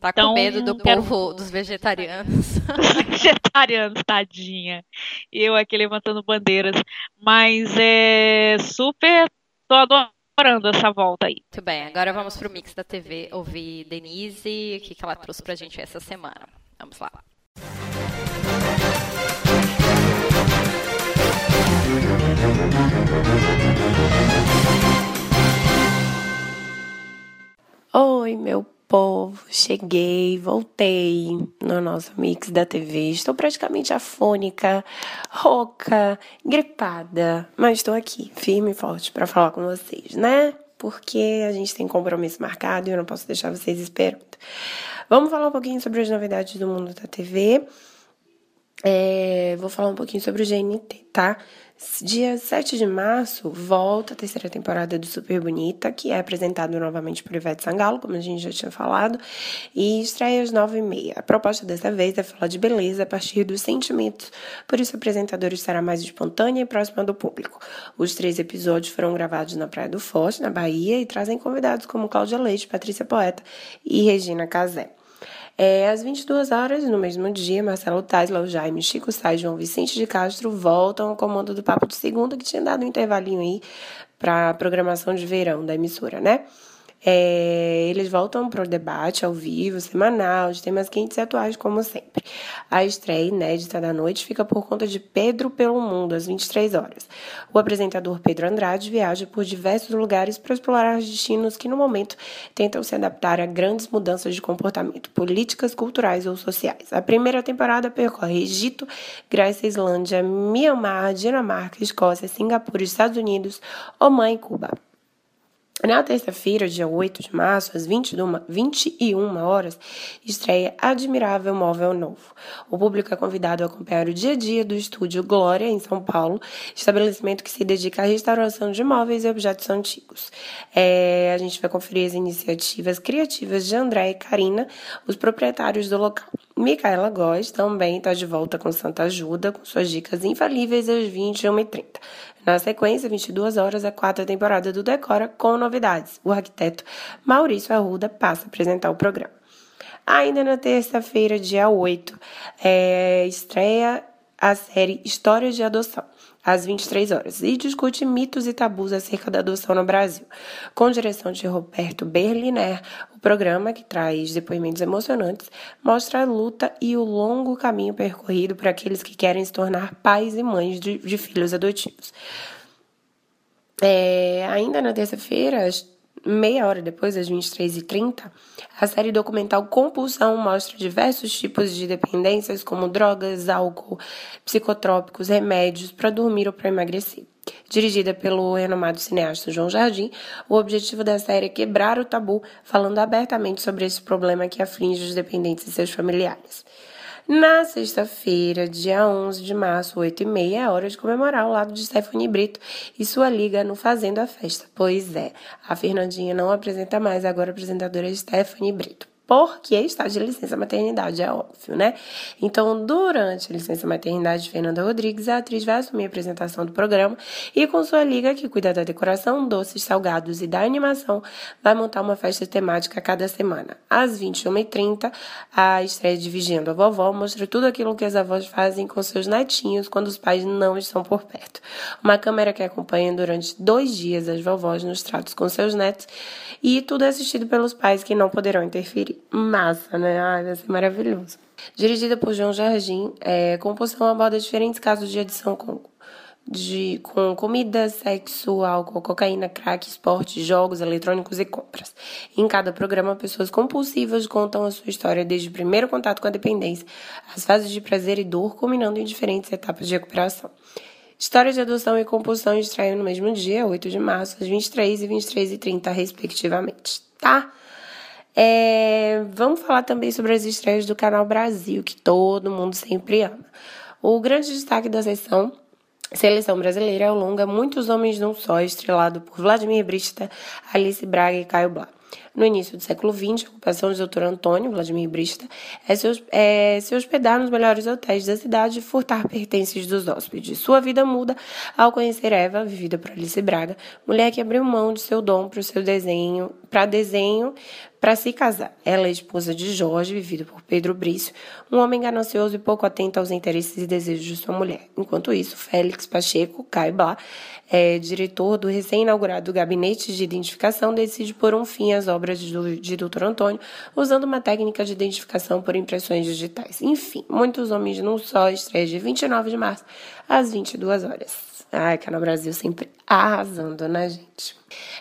Tá então, com medo do quero... povo dos vegetarianos. vegetarianos, tadinha. Eu aqui levantando bandeiras. Mas é super. Tô adorando essa volta aí. Muito bem, agora vamos pro Mix da TV ouvir Denise, o que, que ela trouxe pra gente essa semana. Vamos lá. Oi, meu povo, cheguei, voltei no nosso mix da TV. Estou praticamente afônica, rouca, gripada, mas estou aqui, firme e forte para falar com vocês, né? Porque a gente tem compromisso marcado e eu não posso deixar vocês esperando. Vamos falar um pouquinho sobre as novidades do mundo da TV. É, vou falar um pouquinho sobre o GNT, tá? Dia 7 de março, volta a terceira temporada do Super Bonita, que é apresentado novamente por Ivete Sangalo, como a gente já tinha falado, e estreia às 9h30. A proposta dessa vez é falar de beleza a partir dos sentimentos, por isso a apresentadora estará mais espontânea e próxima do público. Os três episódios foram gravados na Praia do Forte, na Bahia, e trazem convidados como Cláudia Leite, Patrícia Poeta e Regina Casé. É, às 22 horas, no mesmo dia, Marcelo Tais, Lau Jaime, Chico e João Vicente de Castro voltam ao comando do Papo de Segunda, que tinha dado um intervalinho aí para a programação de verão da emissora, né? É, eles voltam para o debate ao vivo, semanal, de temas quentes e atuais, como sempre. A estreia inédita da noite fica por conta de Pedro pelo Mundo, às 23 horas. O apresentador Pedro Andrade viaja por diversos lugares para explorar destinos que, no momento, tentam se adaptar a grandes mudanças de comportamento, políticas, culturais ou sociais. A primeira temporada percorre Egito, Grécia, Islândia, Myanmar, Dinamarca, Escócia, Singapura, Estados Unidos, Oman e Cuba. Na terça-feira, dia 8 de março, às 21, 21 horas, estreia Admirável Móvel Novo. O público é convidado a acompanhar o dia a dia do estúdio Glória, em São Paulo, estabelecimento que se dedica à restauração de móveis e objetos antigos. É, a gente vai conferir as iniciativas criativas de André e Karina, os proprietários do local. Micaela Góes também está de volta com Santa Ajuda, com suas dicas infalíveis às 21h30. Na sequência, 22 horas, a quarta temporada do Decora com novidades. O arquiteto Maurício Arruda passa a apresentar o programa. Ainda na terça-feira, dia 8, é, estreia a série Histórias de Adoção às 23 horas, e discute mitos e tabus acerca da adoção no Brasil. Com direção de Roberto Berliner, o programa, que traz depoimentos emocionantes, mostra a luta e o longo caminho percorrido por aqueles que querem se tornar pais e mães de, de filhos adotivos. É, ainda na terça-feira, meia hora depois, às 23h30, a série documental Compulsão mostra diversos tipos de dependências, como drogas, álcool, psicotrópicos, remédios para dormir ou para emagrecer. Dirigida pelo renomado cineasta João Jardim, o objetivo da série é quebrar o tabu, falando abertamente sobre esse problema que aflige os dependentes e seus familiares. Na sexta-feira, dia 11 de março, 8 e meia, é hora de comemorar o lado de Stephanie Brito e sua liga no Fazendo a Festa. Pois é, a Fernandinha não apresenta mais, agora a apresentadora é Stephanie Brito porque está de licença maternidade, é óbvio, né? Então, durante a licença maternidade de Fernanda Rodrigues, a atriz vai assumir a apresentação do programa e, com sua liga, que cuida da decoração, doces, salgados e da animação, vai montar uma festa temática cada semana. Às 21h30, a estreia de Vigiando a Vovó mostra tudo aquilo que as avós fazem com seus netinhos quando os pais não estão por perto. Uma câmera que acompanha durante dois dias as vovós nos tratos com seus netos e tudo é assistido pelos pais que não poderão interferir massa, né? Ai, vai ser maravilhoso. Dirigida por João Jardim, é, composição aborda diferentes casos de adição com, de, com comida, sexo, álcool, cocaína, crack, esporte, jogos eletrônicos e compras. Em cada programa, pessoas compulsivas contam a sua história desde o primeiro contato com a dependência, as fases de prazer e dor, culminando em diferentes etapas de recuperação. História de adoção e compulsão estreia no mesmo dia, 8 de março, às 23 e 23 e 30, respectivamente, tá? É, vamos falar também sobre as estreias do Canal Brasil, que todo mundo sempre ama. O grande destaque da sessão Seleção Brasileira é o longa Muitos Homens Num Só, estrelado por Vladimir Brista, Alice Braga e Caio Blá. No início do século XX, a ocupação do Dr. Antônio Vladimir Brista é se, é se hospedar nos melhores hotéis da cidade e furtar pertences dos hóspedes. Sua vida muda ao conhecer Eva, vivida por Alice Braga, mulher que abriu mão de seu dom para o seu desenho, para desenho, para se casar. Ela é esposa de Jorge, vivido por Pedro Brício, um homem ganancioso e pouco atento aos interesses e desejos de sua mulher. Enquanto isso, Félix Pacheco, Caiba, é, diretor do recém-inaugurado Gabinete de Identificação, decide pôr um fim às obras de, de Dr. Antônio, usando uma técnica de identificação por impressões digitais. Enfim, muitos homens num só, estreia de 29 de março, às 22 horas. Ai, Canal Brasil sempre arrasando, né, gente?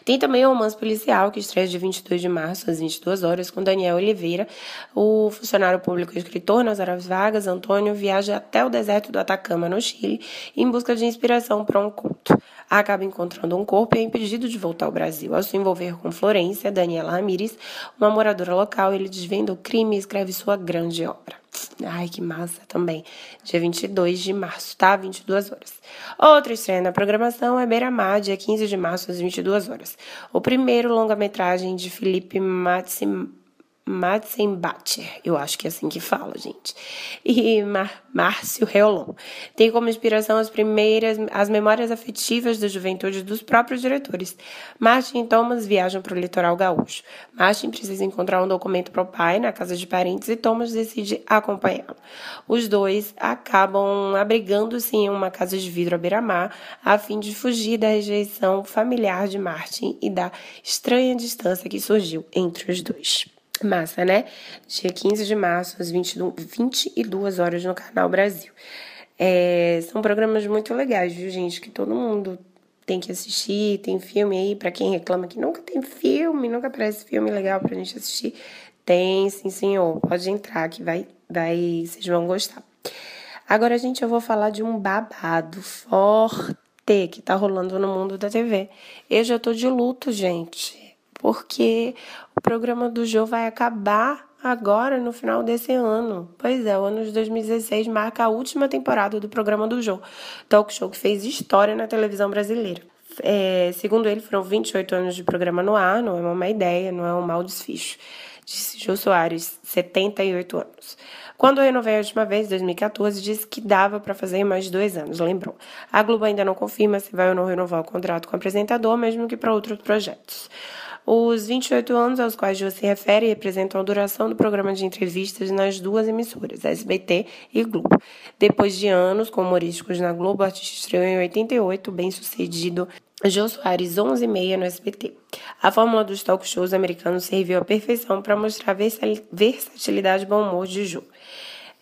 Tem também o romance policial, que estreia de 22 de março, às 22 horas, com Daniel Oliveira. O funcionário público e escritor nas horas vagas, Antônio, viaja até o deserto do Atacama, no Chile, em busca de inspiração para um culto. Acaba encontrando um corpo e é impedido de voltar ao Brasil. Ao se envolver com Florência, Daniela Ramírez, uma moradora local, ele desvenda o crime e escreve sua grande obra. Ai, que massa também. Dia 22 de março, tá? 22 horas. Outra estreia na programação é Beira Mar, dia 15 de março, às 22 horas. O primeiro longa-metragem de Felipe Matsim Matzenbacher, eu acho que é assim que fala, gente, e Mar Márcio Reolon. Tem como inspiração as primeiras, as memórias afetivas da juventude dos próprios diretores. Martin e Thomas viajam para o litoral gaúcho. Martin precisa encontrar um documento para o pai na casa de parentes e Thomas decide acompanhá-lo. Os dois acabam abrigando-se em uma casa de vidro à beira-mar, a fim de fugir da rejeição familiar de Martin e da estranha distância que surgiu entre os dois. Massa, né? Dia 15 de março, às 22 horas no Canal Brasil. É, são programas muito legais, viu, gente? Que todo mundo tem que assistir. Tem filme aí, para quem reclama que nunca tem filme, nunca aparece filme legal pra gente assistir. Tem, sim, senhor. Pode entrar que vai, vai, vocês vão gostar. Agora, gente, eu vou falar de um babado forte que tá rolando no mundo da TV. Eu já tô de luto, gente, porque o programa do Jô vai acabar agora no final desse ano. Pois é, o ano de 2016 marca a última temporada do programa do Jô, talk show que fez história na televisão brasileira. É, segundo ele, foram 28 anos de programa no ar, não é uma má ideia, não é um mau desfecho. Disse Jô Soares, 78 anos. Quando eu renovei a última vez, em 2014, disse que dava para fazer mais dois anos, lembrou. A Globo ainda não confirma se vai ou não renovar o contrato com o apresentador, mesmo que para outros projetos. Os 28 anos aos quais se refere representam a duração do programa de entrevistas nas duas emissoras, SBT e Globo. Depois de anos com humorísticos na Globo, o artista estreou em 88, bem sucedido Jô Soares, 11 e meia no SBT. A fórmula dos talk shows americanos serviu à perfeição para mostrar a versatilidade e bom humor de Jô.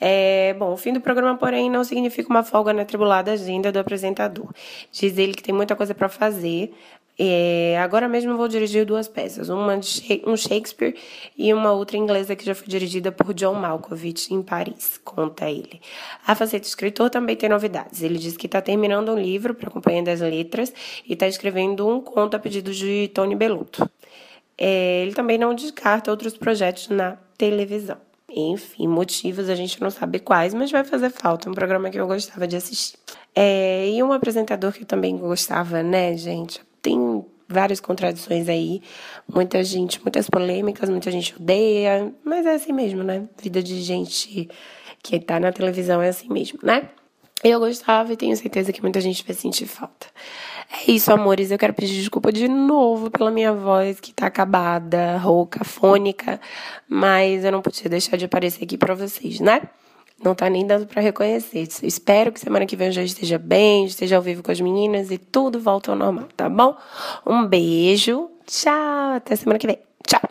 É, bom, o fim do programa, porém, não significa uma folga na atribulada agenda do apresentador. Diz ele que tem muita coisa para fazer. É, agora mesmo vou dirigir duas peças, uma de um Shakespeare e uma outra inglesa que já foi dirigida por John Malkovich em Paris, conta ele. A faceta escritor também tem novidades. Ele diz que está terminando um livro para Companhia das Letras e está escrevendo um conto a pedido de Tony Bellotto. É, ele também não descarta outros projetos na televisão. Enfim, motivos a gente não sabe quais, mas vai fazer falta. Um programa que eu gostava de assistir. É, e um apresentador que eu também gostava, né, gente? Tem várias contradições aí. Muita gente, muitas polêmicas, muita gente odeia. Mas é assim mesmo, né? Vida de gente que tá na televisão é assim mesmo, né? Eu gostava e tenho certeza que muita gente vai sentir falta. É isso, amores. Eu quero pedir desculpa de novo pela minha voz que tá acabada, rouca, fônica, mas eu não podia deixar de aparecer aqui para vocês, né? Não tá nem dando para reconhecer. Espero que semana que vem eu já esteja bem, esteja ao vivo com as meninas e tudo volta ao normal, tá bom? Um beijo. Tchau. Até semana que vem. Tchau.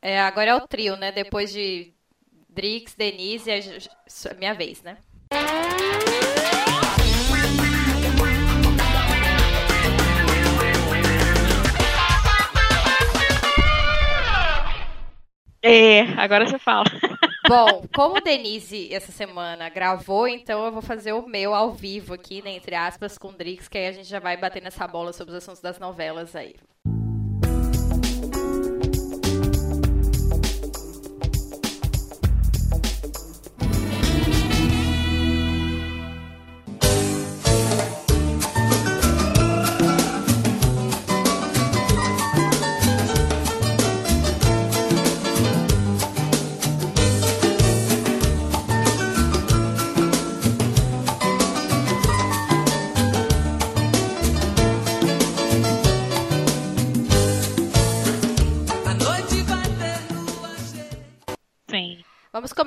É, agora é o trio, né? Depois de Drix, Denise, é a minha vez, né? É, agora você fala. Bom, como Denise essa semana gravou, então eu vou fazer o meu ao vivo aqui, né, entre aspas, com Drix, que aí a gente já vai bater nessa bola sobre os assuntos das novelas aí.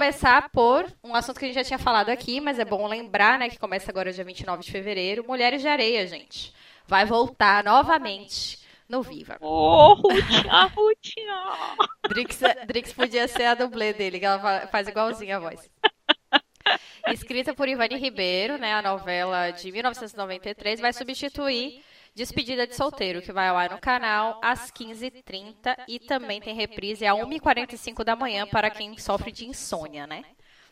Começar por um assunto que a gente já tinha falado aqui, mas é bom lembrar, né, que começa agora dia 29 de fevereiro, Mulheres de Areia, gente. Vai voltar novamente no Viva. Oh, Rutinha, Rutinha. Drix, Drix podia ser a dublê dele, que ela faz igualzinho a voz. Escrita por Ivani Ribeiro, né, a novela de 1993 vai substituir Despedida de Solteiro, que vai ao ar no canal às 15h30 e também tem reprise às 1h45 da manhã para quem sofre de insônia, né?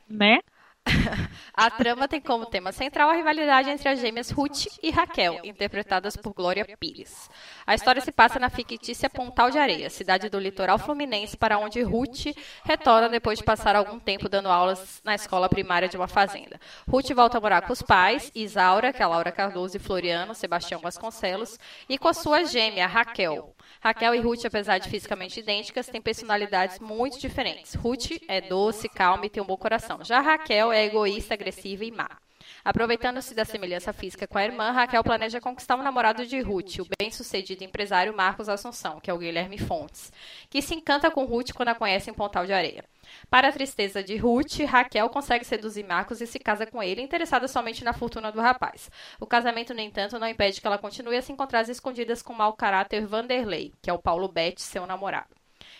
Né? A trama tem como tema central a rivalidade entre as gêmeas Ruth e Raquel, interpretadas por Glória Pires. A história se passa na fictícia Pontal de Areia, cidade do litoral fluminense, para onde Ruth retorna depois de passar algum tempo dando aulas na escola primária de uma fazenda. Ruth volta a morar com os pais, Isaura, que é Laura Cardoso, e Floriano, Sebastião Vasconcelos, e com a sua gêmea, Raquel. Raquel e Ruth, apesar de fisicamente idênticas, têm personalidades muito diferentes. Ruth é doce, calma e tem um bom coração. Já Raquel é egoísta, agressiva e má. Aproveitando-se da semelhança física com a irmã, Raquel planeja conquistar um namorado de Ruth, o bem-sucedido empresário Marcos Assunção, que é o Guilherme Fontes, que se encanta com Ruth quando a conhece em Pontal de Areia. Para a tristeza de Ruth, Raquel consegue seduzir Marcos e se casa com ele, interessada somente na fortuna do rapaz. O casamento, no entanto, não impede que ela continue a se encontrar às escondidas com o mau caráter Vanderlei, que é o Paulo Bete, seu namorado.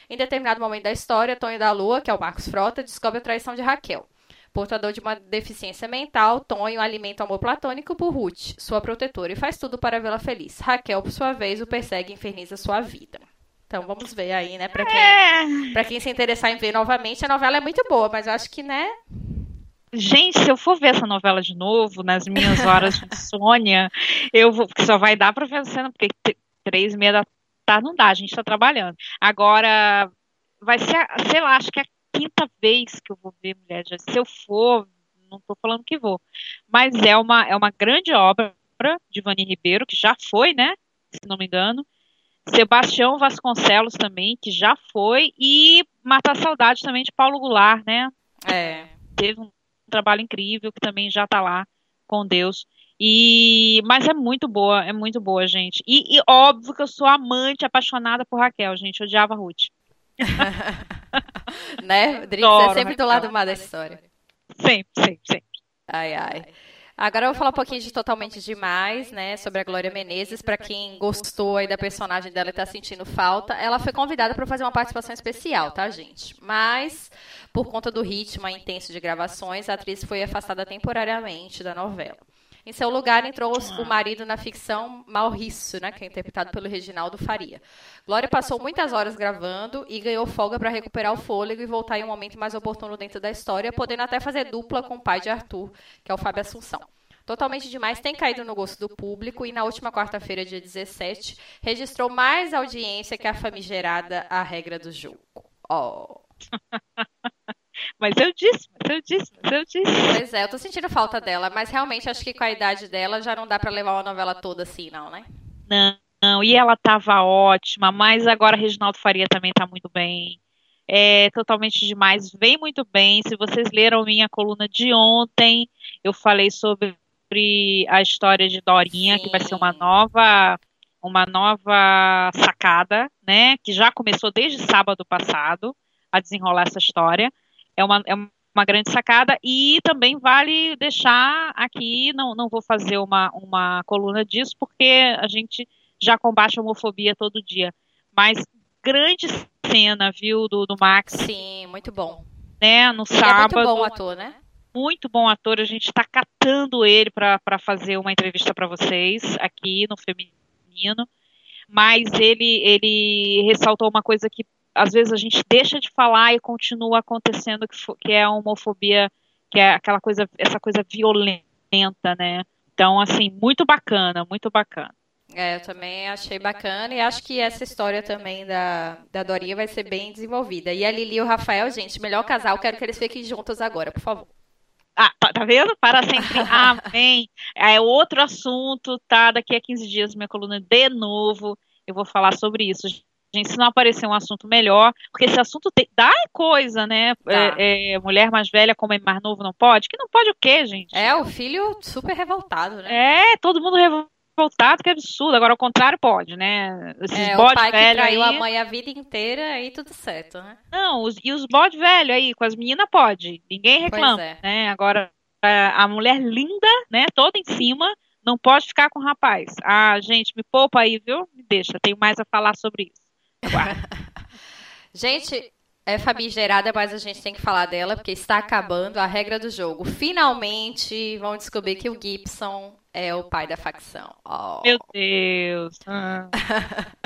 Em determinado momento da história, Tonho da Lua, que é o Marcos Frota, descobre a traição de Raquel. Portador de uma deficiência mental, Tonho alimenta o amor platônico por Ruth, sua protetora, e faz tudo para vê-la feliz. Raquel, por sua vez, o persegue e inferniza sua vida. Então vamos ver aí, né? Pra quem, é... Pra quem se interessar em ver novamente, a novela é muito boa, mas eu acho que, né? Gente, se eu for ver essa novela de novo, nas minhas horas de insônia, eu vou. Porque só vai dar pra ver a cena, porque três e meia da tarde não dá, a gente tá trabalhando. Agora, vai ser, sei lá, acho que é quinta vez que eu vou ver Mulher de Se eu for, não tô falando que vou. Mas é uma, é uma grande obra de Vani Ribeiro, que já foi, né? Se não me engano. Sebastião Vasconcelos também, que já foi. E Matar Saudade também de Paulo Goulart, né? É. Teve um trabalho incrível que também já está lá com Deus. E mas é muito boa, é muito boa, gente. E, e óbvio que eu sou amante, apaixonada por Raquel, gente. Odiava Ruth. né? Rodrigues é sempre do lado mal da história. Sempre, sempre, sempre. Ai, ai. Agora eu vou falar um pouquinho de Totalmente Demais, né, sobre a Glória Menezes. Para quem gostou aí da personagem dela e está sentindo falta, ela foi convidada para fazer uma participação especial, tá, gente? Mas, por conta do ritmo intenso de gravações, a atriz foi afastada temporariamente da novela. Em seu lugar entrou o marido na ficção Mauriço, né, que é interpretado pelo Reginaldo Faria. Glória passou muitas horas gravando e ganhou folga para recuperar o fôlego e voltar em um momento mais oportuno dentro da história, podendo até fazer dupla com o pai de Arthur, que é o Fábio Assunção. Totalmente Demais tem caído no gosto do público e na última quarta-feira, dia 17, registrou mais audiência que a famigerada A Regra do Jogo. Oh. Mas eu disse, mas eu disse, mas eu disse. Pois é, eu tô sentindo falta dela, mas realmente acho que com a idade dela já não dá para levar uma novela toda assim, não, né? Não, não, e ela tava ótima, mas agora Reginaldo Faria também tá muito bem. É totalmente demais, vem muito bem. Se vocês leram minha coluna de ontem, eu falei sobre a história de Dorinha, Sim. que vai ser uma nova uma nova sacada, né, que já começou desde sábado passado a desenrolar essa história é uma, é uma grande sacada e também vale deixar aqui, não, não vou fazer uma, uma coluna disso, porque a gente já combate a homofobia todo dia, mas grande cena, viu, do, do Max. Sim, muito bom. Né, no ele sábado. É muito bom ator, né? Muito bom ator, a gente está catando ele para fazer uma entrevista para vocês aqui no Feminino, mas ele, ele ressaltou uma coisa que às vezes a gente deixa de falar e continua acontecendo que, que é a homofobia, que é aquela coisa, essa coisa violenta, né? Então, assim, muito bacana, muito bacana. É, eu também achei bacana e acho que essa história também da, da Dorinha vai ser bem desenvolvida. E a Lili e o Rafael, gente, melhor casal, quero que eles fiquem juntos agora, por favor. Ah, tá, vendo? Para sempre. Amém. É outro assunto, tá? Daqui a 15 dias, minha coluna de novo. Eu vou falar sobre isso gente, se não aparecer um assunto melhor, porque esse assunto tem, dá coisa, né? É, é, mulher mais velha como é mais novo não pode? Que não pode o quê, gente? É, o filho super revoltado, né? É, todo mundo revoltado, que absurdo. Agora, ao contrário, pode, né? Esses é, o pai que traiu aí... a mãe a vida inteira, aí tudo certo, né? Não, os, e os bode velho aí, com as meninas pode. Ninguém reclama, é. né? Agora, a mulher linda, né, toda em cima, não pode ficar com o rapaz. Ah, gente, me poupa aí, viu? Me deixa, tenho mais a falar sobre isso. gente, é famigerada, mas a gente tem que falar dela, porque está acabando a regra do jogo. Finalmente vão descobrir que o Gibson é o pai da facção. Oh. Meu Deus. Ah.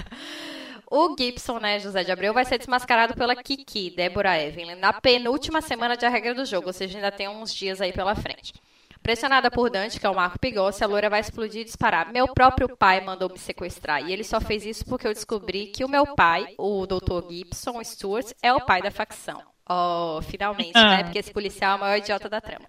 o Gibson, né, José de Abreu, vai ser desmascarado pela Kiki, Débora Evelyn, na penúltima semana de a regra do jogo, ou seja, ainda tem uns dias aí pela frente. Pressionada por Dante, que é o Marco Pigossi, a loira vai explodir e disparar. Meu próprio pai mandou me sequestrar. E ele só fez isso porque eu descobri que o meu pai, o Dr. Gibson Stewart, é o pai da facção. Oh, finalmente, né? Porque esse policial é o maior idiota da trama.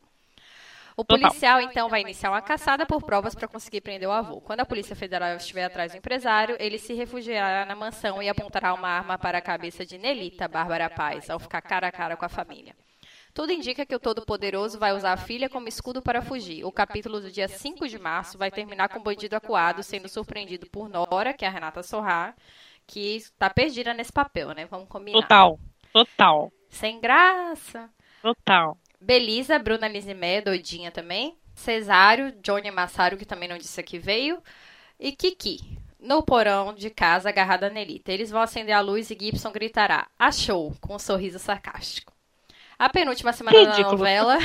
O policial, então, vai iniciar uma caçada por provas para conseguir prender o avô. Quando a Polícia Federal estiver atrás do empresário, ele se refugiará na mansão e apontará uma arma para a cabeça de Nelita Bárbara Paz, ao ficar cara a cara com a família. Tudo indica que o Todo-Poderoso vai usar a filha como escudo para fugir. O capítulo do dia 5 de março vai terminar com o bandido acuado sendo surpreendido por Nora, que é a Renata Sorrar, que está perdida nesse papel, né? Vamos combinar. Total, total. Sem graça. Total. Belisa, Bruna Lizimé, doidinha também. Cesário, Johnny Massaro, que também não disse que veio. E Kiki, no porão de casa agarrada a Nelita. Eles vão acender a luz e Gibson gritará: Achou! com um sorriso sarcástico. A penúltima semana Ridículo. da novela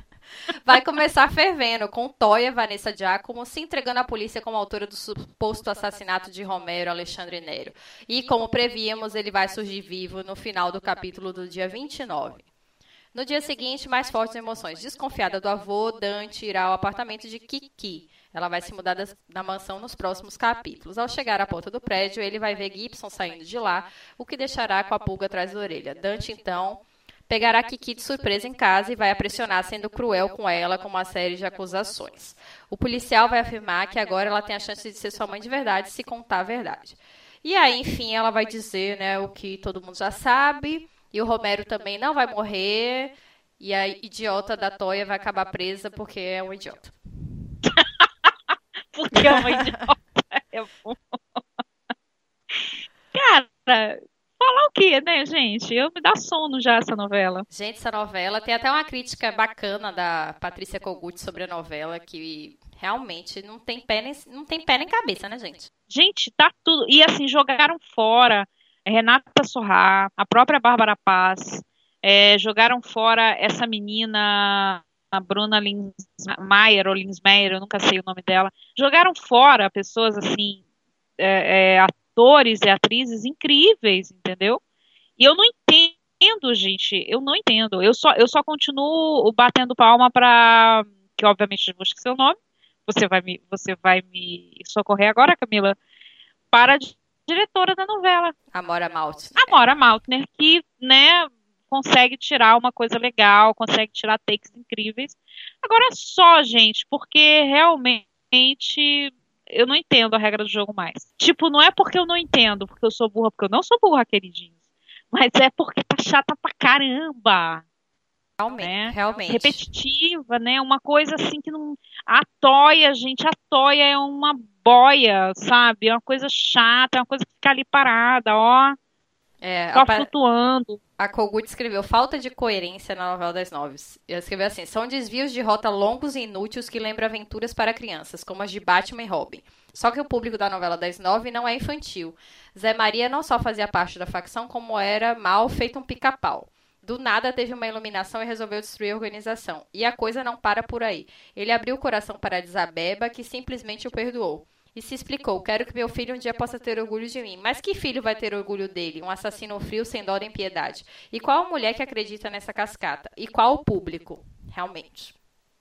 vai começar fervendo, com Toya Vanessa Giacomo se entregando à polícia como autora do suposto assassinato de Romero Alexandre Nero. E, como prevíamos, ele vai surgir vivo no final do capítulo do dia 29. No dia seguinte, mais fortes emoções. Desconfiada do avô, Dante irá ao apartamento de Kiki. Ela vai se mudar das, da mansão nos próximos capítulos. Ao chegar à porta do prédio, ele vai ver Gibson saindo de lá, o que deixará com a pulga atrás da orelha. Dante, então, pegará Kiki de surpresa em casa e vai a pressionar, sendo cruel com ela com uma série de acusações. O policial vai afirmar que agora ela tem a chance de ser sua mãe de verdade se contar a verdade. E aí, enfim, ela vai dizer né, o que todo mundo já sabe e o Romero também não vai morrer. E a idiota da Toya vai acabar presa porque é um idiota. porque é um idiota. É bom. Cara, falar o quê, né, gente? Eu me dá sono já essa novela. Gente, essa novela tem até uma crítica bacana da Patrícia Kogut sobre a novela que realmente não tem pé nem, não tem pé nem cabeça, né, gente? Gente, tá tudo. E assim, jogaram fora Renata Sorrá, a própria Bárbara Paz, é, jogaram fora essa menina, a Bruna Linsmeyer, ou Linsmeyer, eu nunca sei o nome dela, jogaram fora pessoas assim, é, é, atores e atrizes incríveis, entendeu? E eu não entendo, gente, eu não entendo. Eu só, eu só continuo batendo palma para que obviamente eu vou esquecer o nome. Você vai me, você vai me socorrer agora, Camila, para de diretora da novela. Amora Maltner. Amora Maltner, que, né, consegue tirar uma coisa legal, consegue tirar takes incríveis. Agora só, gente, porque realmente eu não entendo a regra do jogo mais. Tipo, não é porque eu não entendo, porque eu sou burra, porque eu não sou burra, queridinhos. Mas é porque tá chata pra caramba. Realmente, né? realmente. Repetitiva, né? Uma coisa assim que não. A toia, gente, a toia é uma boia, sabe? É uma coisa chata, é uma coisa que fica ali parada, ó. É, só a flutuando. A Kogut escreveu falta de coerência na novela das nove. Ela escreveu assim: são desvios de rota longos e inúteis que lembram aventuras para crianças, como as de Batman e Robin. Só que o público da novela das nove não é infantil. Zé Maria não só fazia parte da facção, como era mal feito um pica-pau. Do nada teve uma iluminação e resolveu destruir a organização. E a coisa não para por aí. Ele abriu o coração para Desabeba, que simplesmente o perdoou. E se explicou: Quero que meu filho um dia possa ter orgulho de mim. Mas que filho vai ter orgulho dele? Um assassino frio sem dó nem piedade. E qual a mulher que acredita nessa cascata? E qual o público? Realmente.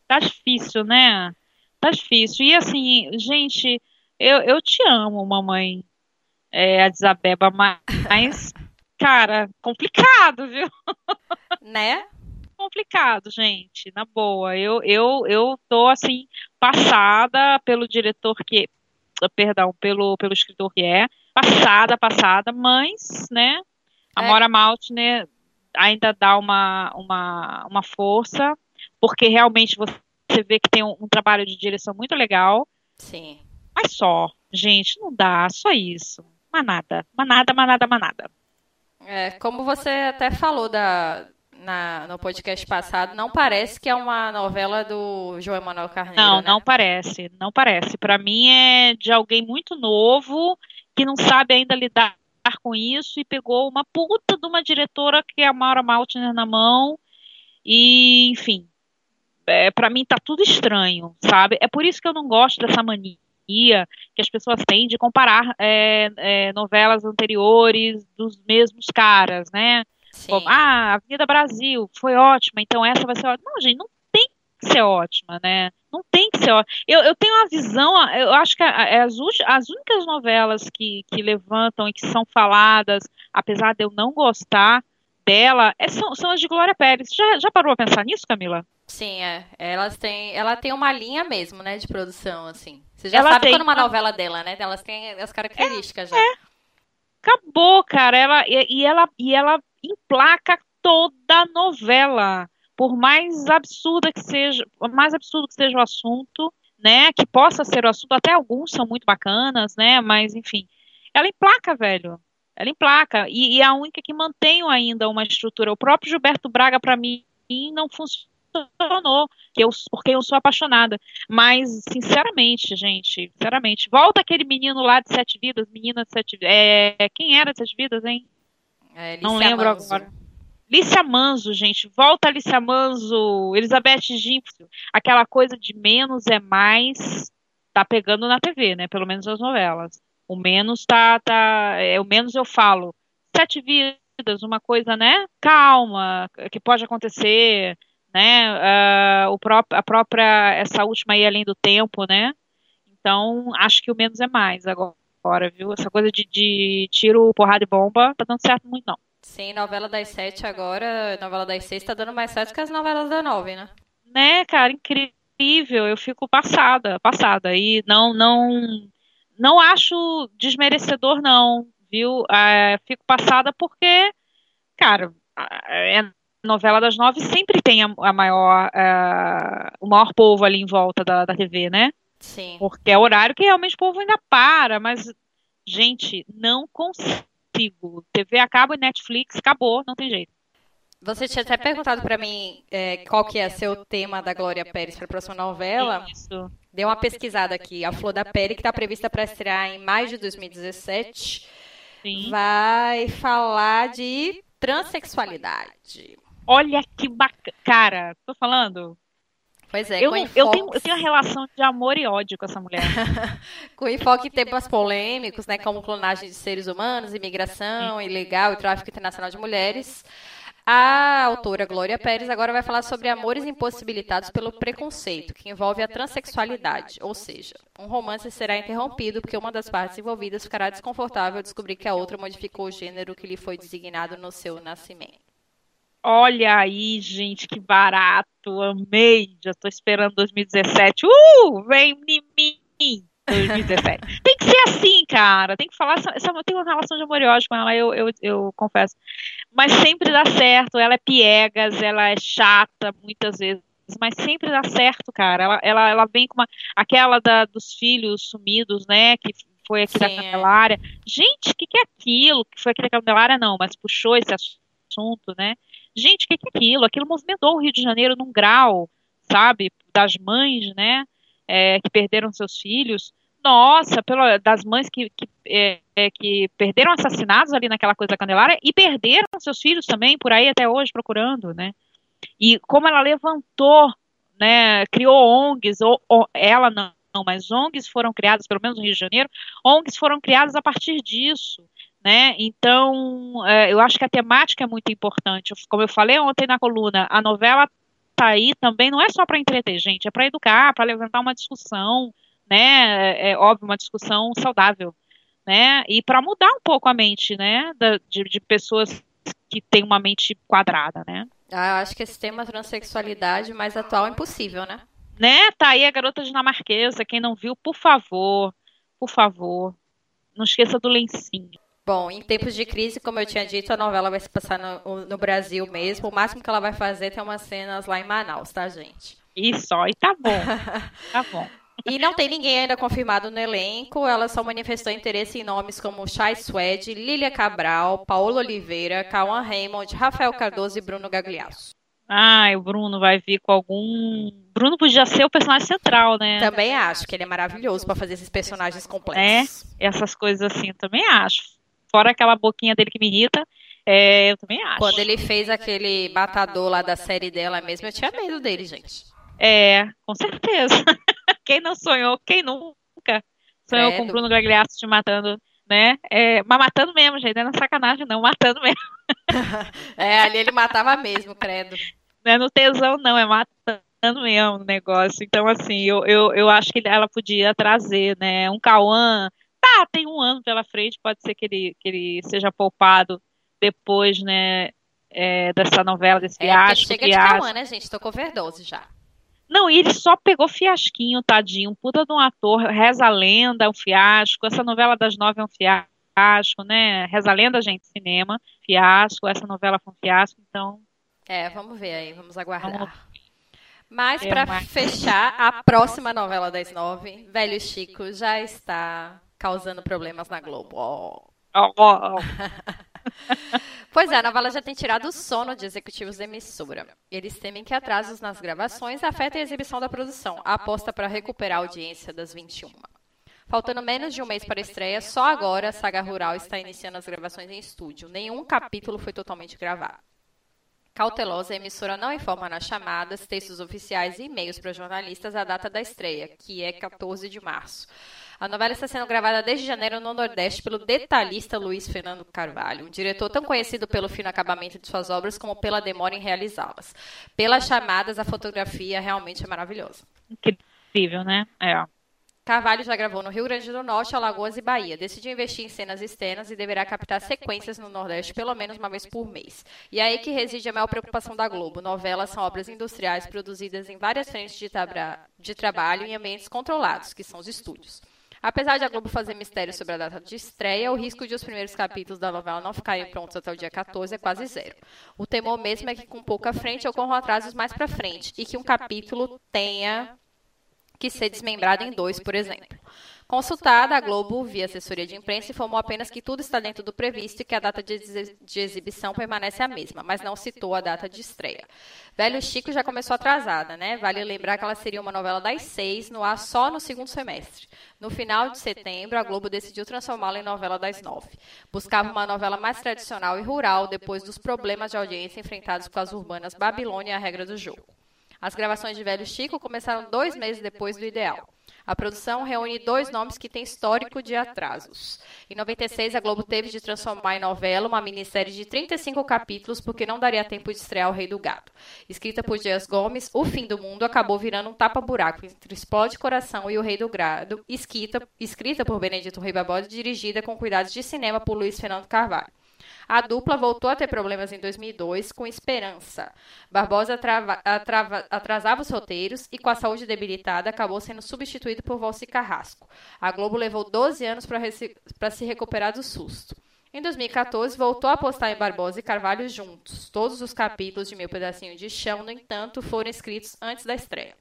Tá difícil, né? Tá difícil. E assim, gente, eu, eu te amo, mamãe. É, a Desabeba, mas cara, complicado, viu? Né? complicado, gente, na boa. Eu, eu, eu tô assim passada pelo diretor que, perdão, pelo, pelo escritor que é, passada, passada, mas, né? A é. Mora Maltner ainda dá uma, uma, uma força, porque realmente você vê que tem um, um trabalho de direção muito legal. Sim. Mas só, gente, não dá, só isso. Manada, manada, manada, manada. É, como você até falou da, na, no podcast passado, não parece que é uma novela do João Emanuel Carneiro. Não, né? não parece, não parece. Para mim é de alguém muito novo que não sabe ainda lidar com isso e pegou uma puta de uma diretora que é a Maura Maltner na mão e, enfim, é, para mim tá tudo estranho, sabe? É por isso que eu não gosto dessa mania que as pessoas têm de comparar é, é, novelas anteriores dos mesmos caras, né? Como, ah, Avenida Brasil foi ótima, então essa vai ser ótima. Não, gente, não tem que ser ótima, né? Não tem que ser ótima. Eu, eu tenho uma visão, eu acho que as, as únicas novelas que, que levantam e que são faladas, apesar de eu não gostar dela, é, são, são as de Glória Pérez. Já, já parou a pensar nisso, Camila? Sim, é. Elas têm, ela tem uma linha mesmo, né, de produção, assim. Você já ela sabe quando uma novela dela, né? Elas têm as características é, já. É. Acabou, cara. Ela, e, e, ela, e ela emplaca toda a novela. Por mais absurda que seja, mais absurdo que seja o assunto, né? Que possa ser o assunto, até alguns são muito bacanas, né? Mas, enfim. Ela emplaca, velho. Ela emplaca. E, e é a única que mantém ainda uma estrutura. O próprio Gilberto Braga, para mim, não funcionou, que eu, porque eu sou apaixonada. Mas, sinceramente, gente, sinceramente, volta aquele menino lá de Sete Vidas, menina de Sete Vidas. É, quem era de Sete Vidas, hein? É, Não lembro agora. Lícia Manso, gente, volta Lícia Manso, Elizabeth Gímpio, aquela coisa de menos é mais, tá pegando na TV, né? Pelo menos as novelas. O menos tá, tá, é, o menos eu falo. Sete vidas, uma coisa, né? Calma, que pode acontecer, né? Uh, o próprio, a própria, essa última aí, além do tempo, né? Então, acho que o menos é mais agora, viu? Essa coisa de, de tiro, porrada e bomba, tá dando certo muito, não. Sim, novela das sete agora, novela das seis tá dando mais certo que as novelas da nove, né? Né, cara, incrível. Eu fico passada, passada. E não, não, não acho desmerecedor, não, viu? É, fico passada porque, cara, é novela das nove sempre tem a, a maior, é, o maior povo ali em volta da, da TV, né? Sim. Porque é horário que realmente o povo ainda para, mas, gente, não consigo. TV acaba e Netflix acabou, não tem jeito. Você tinha até perguntado para mim é, qual que ia ser o tema da Glória Pérez para a próxima novela. Isso. Dei uma pesquisada aqui. A Flor da Pele, que está prevista para estrear em maio de 2017, Sim. vai falar de transexualidade. Olha que bacana. Cara, tô falando. Pois é, eu, com enfoque, eu, tenho, eu tenho uma relação de amor e ódio com essa mulher. com enfoque em temas polêmicos, né, como clonagem de seres humanos, imigração ilegal e tráfico internacional de mulheres. A autora Glória Pérez agora vai falar sobre amores impossibilitados pelo preconceito, que envolve a transexualidade, ou seja, um romance será interrompido porque uma das partes envolvidas ficará desconfortável ao descobrir que a outra modificou o gênero que lhe foi designado no seu nascimento. Olha aí, gente, que barato. Amei. Já tô esperando 2017. Uh! Vem em mim. 2017. Tem que ser assim, cara. Tem que falar. essa- tenho uma relação de amor e ódio com ela, eu, eu, eu confesso. Mas sempre dá certo. Ela é piegas, ela é chata muitas vezes. Mas sempre dá certo, cara. Ela, ela, ela vem com uma. Aquela da, dos filhos sumidos, né? Que foi aqui da Sim, é. Candelária. Gente, o que, que é aquilo? Que foi aqui da Candelária, não, mas puxou esse assunto, né? Gente, o que, que é aquilo? Aquilo movimentou o Rio de Janeiro num grau, sabe? Das mães, né? é, que perderam seus filhos. Nossa, pela, das mães que, que, é, é, que perderam assassinados ali naquela coisa da Candelária e perderam seus filhos também por aí até hoje procurando, né? E como ela levantou, né? Criou ONGs, ou, ou ela não, não, mas ONGs foram criadas, pelo menos no Rio de Janeiro, ONGs foram criadas a partir disso né? Então, é, eu acho que a temática é muito importante. Como eu falei ontem na coluna, a novela tá aí também não é só para entreter, gente, é para educar, para levantar uma discussão, né? É, é óbvio, uma discussão saudável, né? E para mudar um pouco a mente, né? Da, de, de pessoas que têm uma mente quadrada, né? Ah, eu acho que esse tema transexualidade mais atual é impossível, né? Né? Tá aí a garota dinamarquesa. Quem não viu, por favor, por favor, não esqueça do lencinho. Bom, em tempos de crise, como eu tinha dito, a novela vai se passar no, no Brasil mesmo. O máximo que ela vai fazer é ter umas cenas lá em Manaus, tá, gente? E só, e tá bom, tá bom. E não tem ninguém ainda confirmado no elenco. Ela só manifestou interesse em nomes como Chay Suede, Lília Cabral, Paola Oliveira, Cauã Raymond, Rafael Cardoso e Bruno Gagliasso. Ah, o Bruno vai vir com algum. Bruno podia ser o personagem central, né? Também acho que ele é maravilhoso para fazer esses personagens complexos. Essas coisas assim, também acho. Fora aquela boquinha dele que me irrita, é, eu também acho. Quando ele fez aquele matador lá da série dela mesmo, eu tinha medo dele, gente. É, com certeza. quem não sonhou, quem nunca sonhou Credo. com o Bruno Gagliasso te matando, né? É, mas matando mesmo, gente, não é na sacanagem, não, matando mesmo. É, ali ele matava mesmo, credo. Não é no tesão, não, é matando mesmo o negócio. Então, assim, eu, eu, eu acho que ela podia trazer, né? Um Cauã. Tá, tem um ano pela frente, pode ser que ele, que ele seja poupado depois, né? é, dessa novela, desse É, fiasco. chega de fiasco. Cauã, né, gente? Tô com overdose já. Não, e ele só pegou fiasquinho, tadinho. Um puta de um ator. Reza a Lenda, é um fiasco. Essa novela das nove é um fiasco, né? Reza a Lenda, gente, cinema, fiasco. Essa novela foi um fiasco, então. É, vamos ver aí, vamos aguardar. Vamos- Mas É, para fechar, a próxima novela das nove, Velho Chico, já está causando problemas na Globo. Ó. Pois é, a novela já tem tirado o sono de executivos da emissora. Eles temem que atrasos nas gravações afetem a exibição da produção, a aposta para recuperar a audiência das 21. Faltando menos de um mês para a estreia, só agora a Saga Rural está iniciando as gravações em estúdio. Nenhum capítulo foi totalmente gravado. Cautelosa, a emissora não informa nas chamadas, textos oficiais e e-mails para jornalistas a data da estreia, que é 14 de março. A novela está sendo gravada desde janeiro no Nordeste pelo detalhista Luiz Fernando Carvalho, um diretor tão conhecido pelo fino acabamento de suas obras como pela demora em realizá-las. Pelas chamadas, a fotografia realmente é maravilhosa. Incrível, né? É. Carvalho já gravou no Rio Grande do Norte, Alagoas e Bahia. Decidiu investir em cenas externas e deverá captar sequências no Nordeste pelo menos uma vez por mês. E é aí que reside a maior preocupação da Globo. Novelas são obras industriais produzidas em várias frentes de, tra de trabalho em ambientes controlados, que são os estúdios. Apesar de a Globo fazer mistério sobre a data de estreia, o risco de os primeiros capítulos da novela não ficarem prontos até o dia 14 é quase zero. O temor mesmo é que com pouca frente ocorram atrasos mais para frente e que um capítulo tenha que ser desmembrada em dois, por exemplo. Consultada, a Globo, via assessoria de imprensa, informou apenas que tudo está dentro do previsto e que a data de, de, exibição permanece a mesma, mas não citou a data de estreia. Velho Chico já começou atrasada, né? Vale lembrar que ela seria uma novela das seis, no ar só no segundo semestre. No final de setembro, a Globo decidiu transformá-la em novela das nove. Buscava uma novela mais tradicional e rural, depois dos problemas de audiência enfrentados com as urbanas Babilônia e a regra do jogo. As gravações de Velho Chico começaram dois meses depois do ideal. A produção reúne dois nomes que têm histórico de atrasos. Em 96, a Globo teve de transformar em novela uma minissérie de 35 capítulos porque não daria tempo de estrear O Rei do Gado. Escrita por Dias Gomes, O Fim do Mundo acabou virando um tapa-buraco entre Explode Coração e O Rei do Gado, escrita, escrita por Benedito Rui Barbosa e dirigida com cuidados de cinema por Luiz Fernando Carvalho. A dupla voltou a ter problemas em 2002 com Esperança. Barbosa atrava, atrasava os roteiros e, com a saúde debilitada, acabou sendo substituído por Valci Carrasco. A Globo levou 12 anos para se recuperar do susto. Em 2014, voltou a apostar em Barbosa e Carvalho juntos. Todos os capítulos de Meu Pedacinho de Chão, no entanto, foram escritos antes da estreia.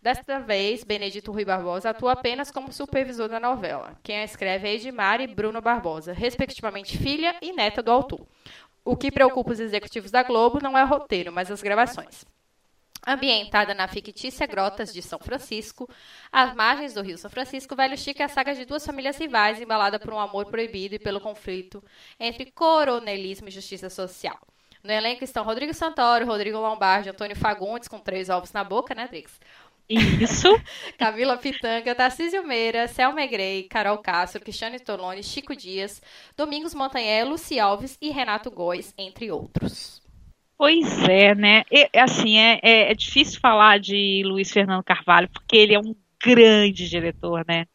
Desta vez, Benedito Rui Barbosa atua apenas como supervisor da novela. Quem a escreve é Edmar e Bruno Barbosa, respectivamente filha e neta do autor. O que preocupa os executivos da Globo não é o roteiro, mas as gravações. Ambientada na fictícia Grotas de São Francisco, às margens do Rio São Francisco, Velho Chico é a saga de duas famílias rivais embalada por um amor proibido e pelo conflito entre coronelismo e justiça social. No elenco estão Rodrigo Santoro, Rodrigo Lombardi, Antônio Fagundes, com três ovos na boca, né, Drix? Isso. Camila Pitanga, Tarcísio Meira, Selma Grey, Carol Castro, Cristiane Tolone, Chico Dias, Domingos Montanhé, Luci Alves e Renato Góes, entre outros. Pois é, né? E, assim, é, é, é, difícil falar de Luiz Fernando Carvalho, porque ele é um grande diretor, né?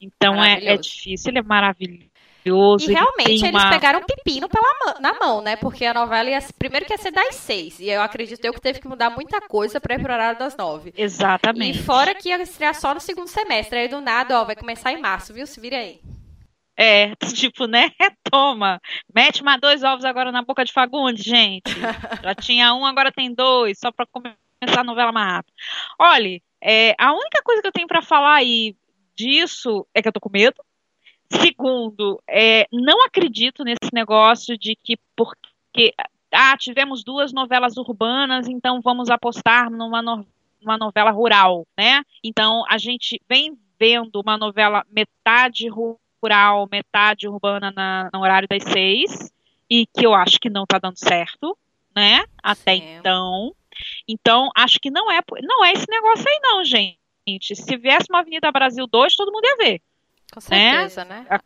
Então é, é difícil, ele é maravilhoso maravilhoso. E realmente eles uma... pegaram pepino pela na mão, né? Porque a novela ia, primeiro que ia ser das seis. E eu acredito eu que teve que mudar muita coisa para ir pro horário das nove. Exatamente. E fora que ia estrear só no segundo semestre. Aí do nada, ó, vai começar em março, viu? Se vira aí. É, tipo, né? Toma. Mete mais dois ovos agora na boca de Fagundes, gente. Já tinha um, agora tem dois, só para começar a novela mais rápido. Olha, é, a única coisa que eu tenho para falar aí disso é que eu tô com medo. Segundo, é, não acredito nesse negócio de que porque ah, tivemos duas novelas urbanas, então vamos apostar numa no, novela rural, né? Então a gente vem vendo uma novela metade rural, metade urbana na, no horário das seis, e que eu acho que não está dando certo, né? Até Sim. então. Então, acho que não é, não é esse negócio aí, não, gente. Se viesse uma Avenida Brasil 2, todo mundo ia ver. Com certeza, né? né?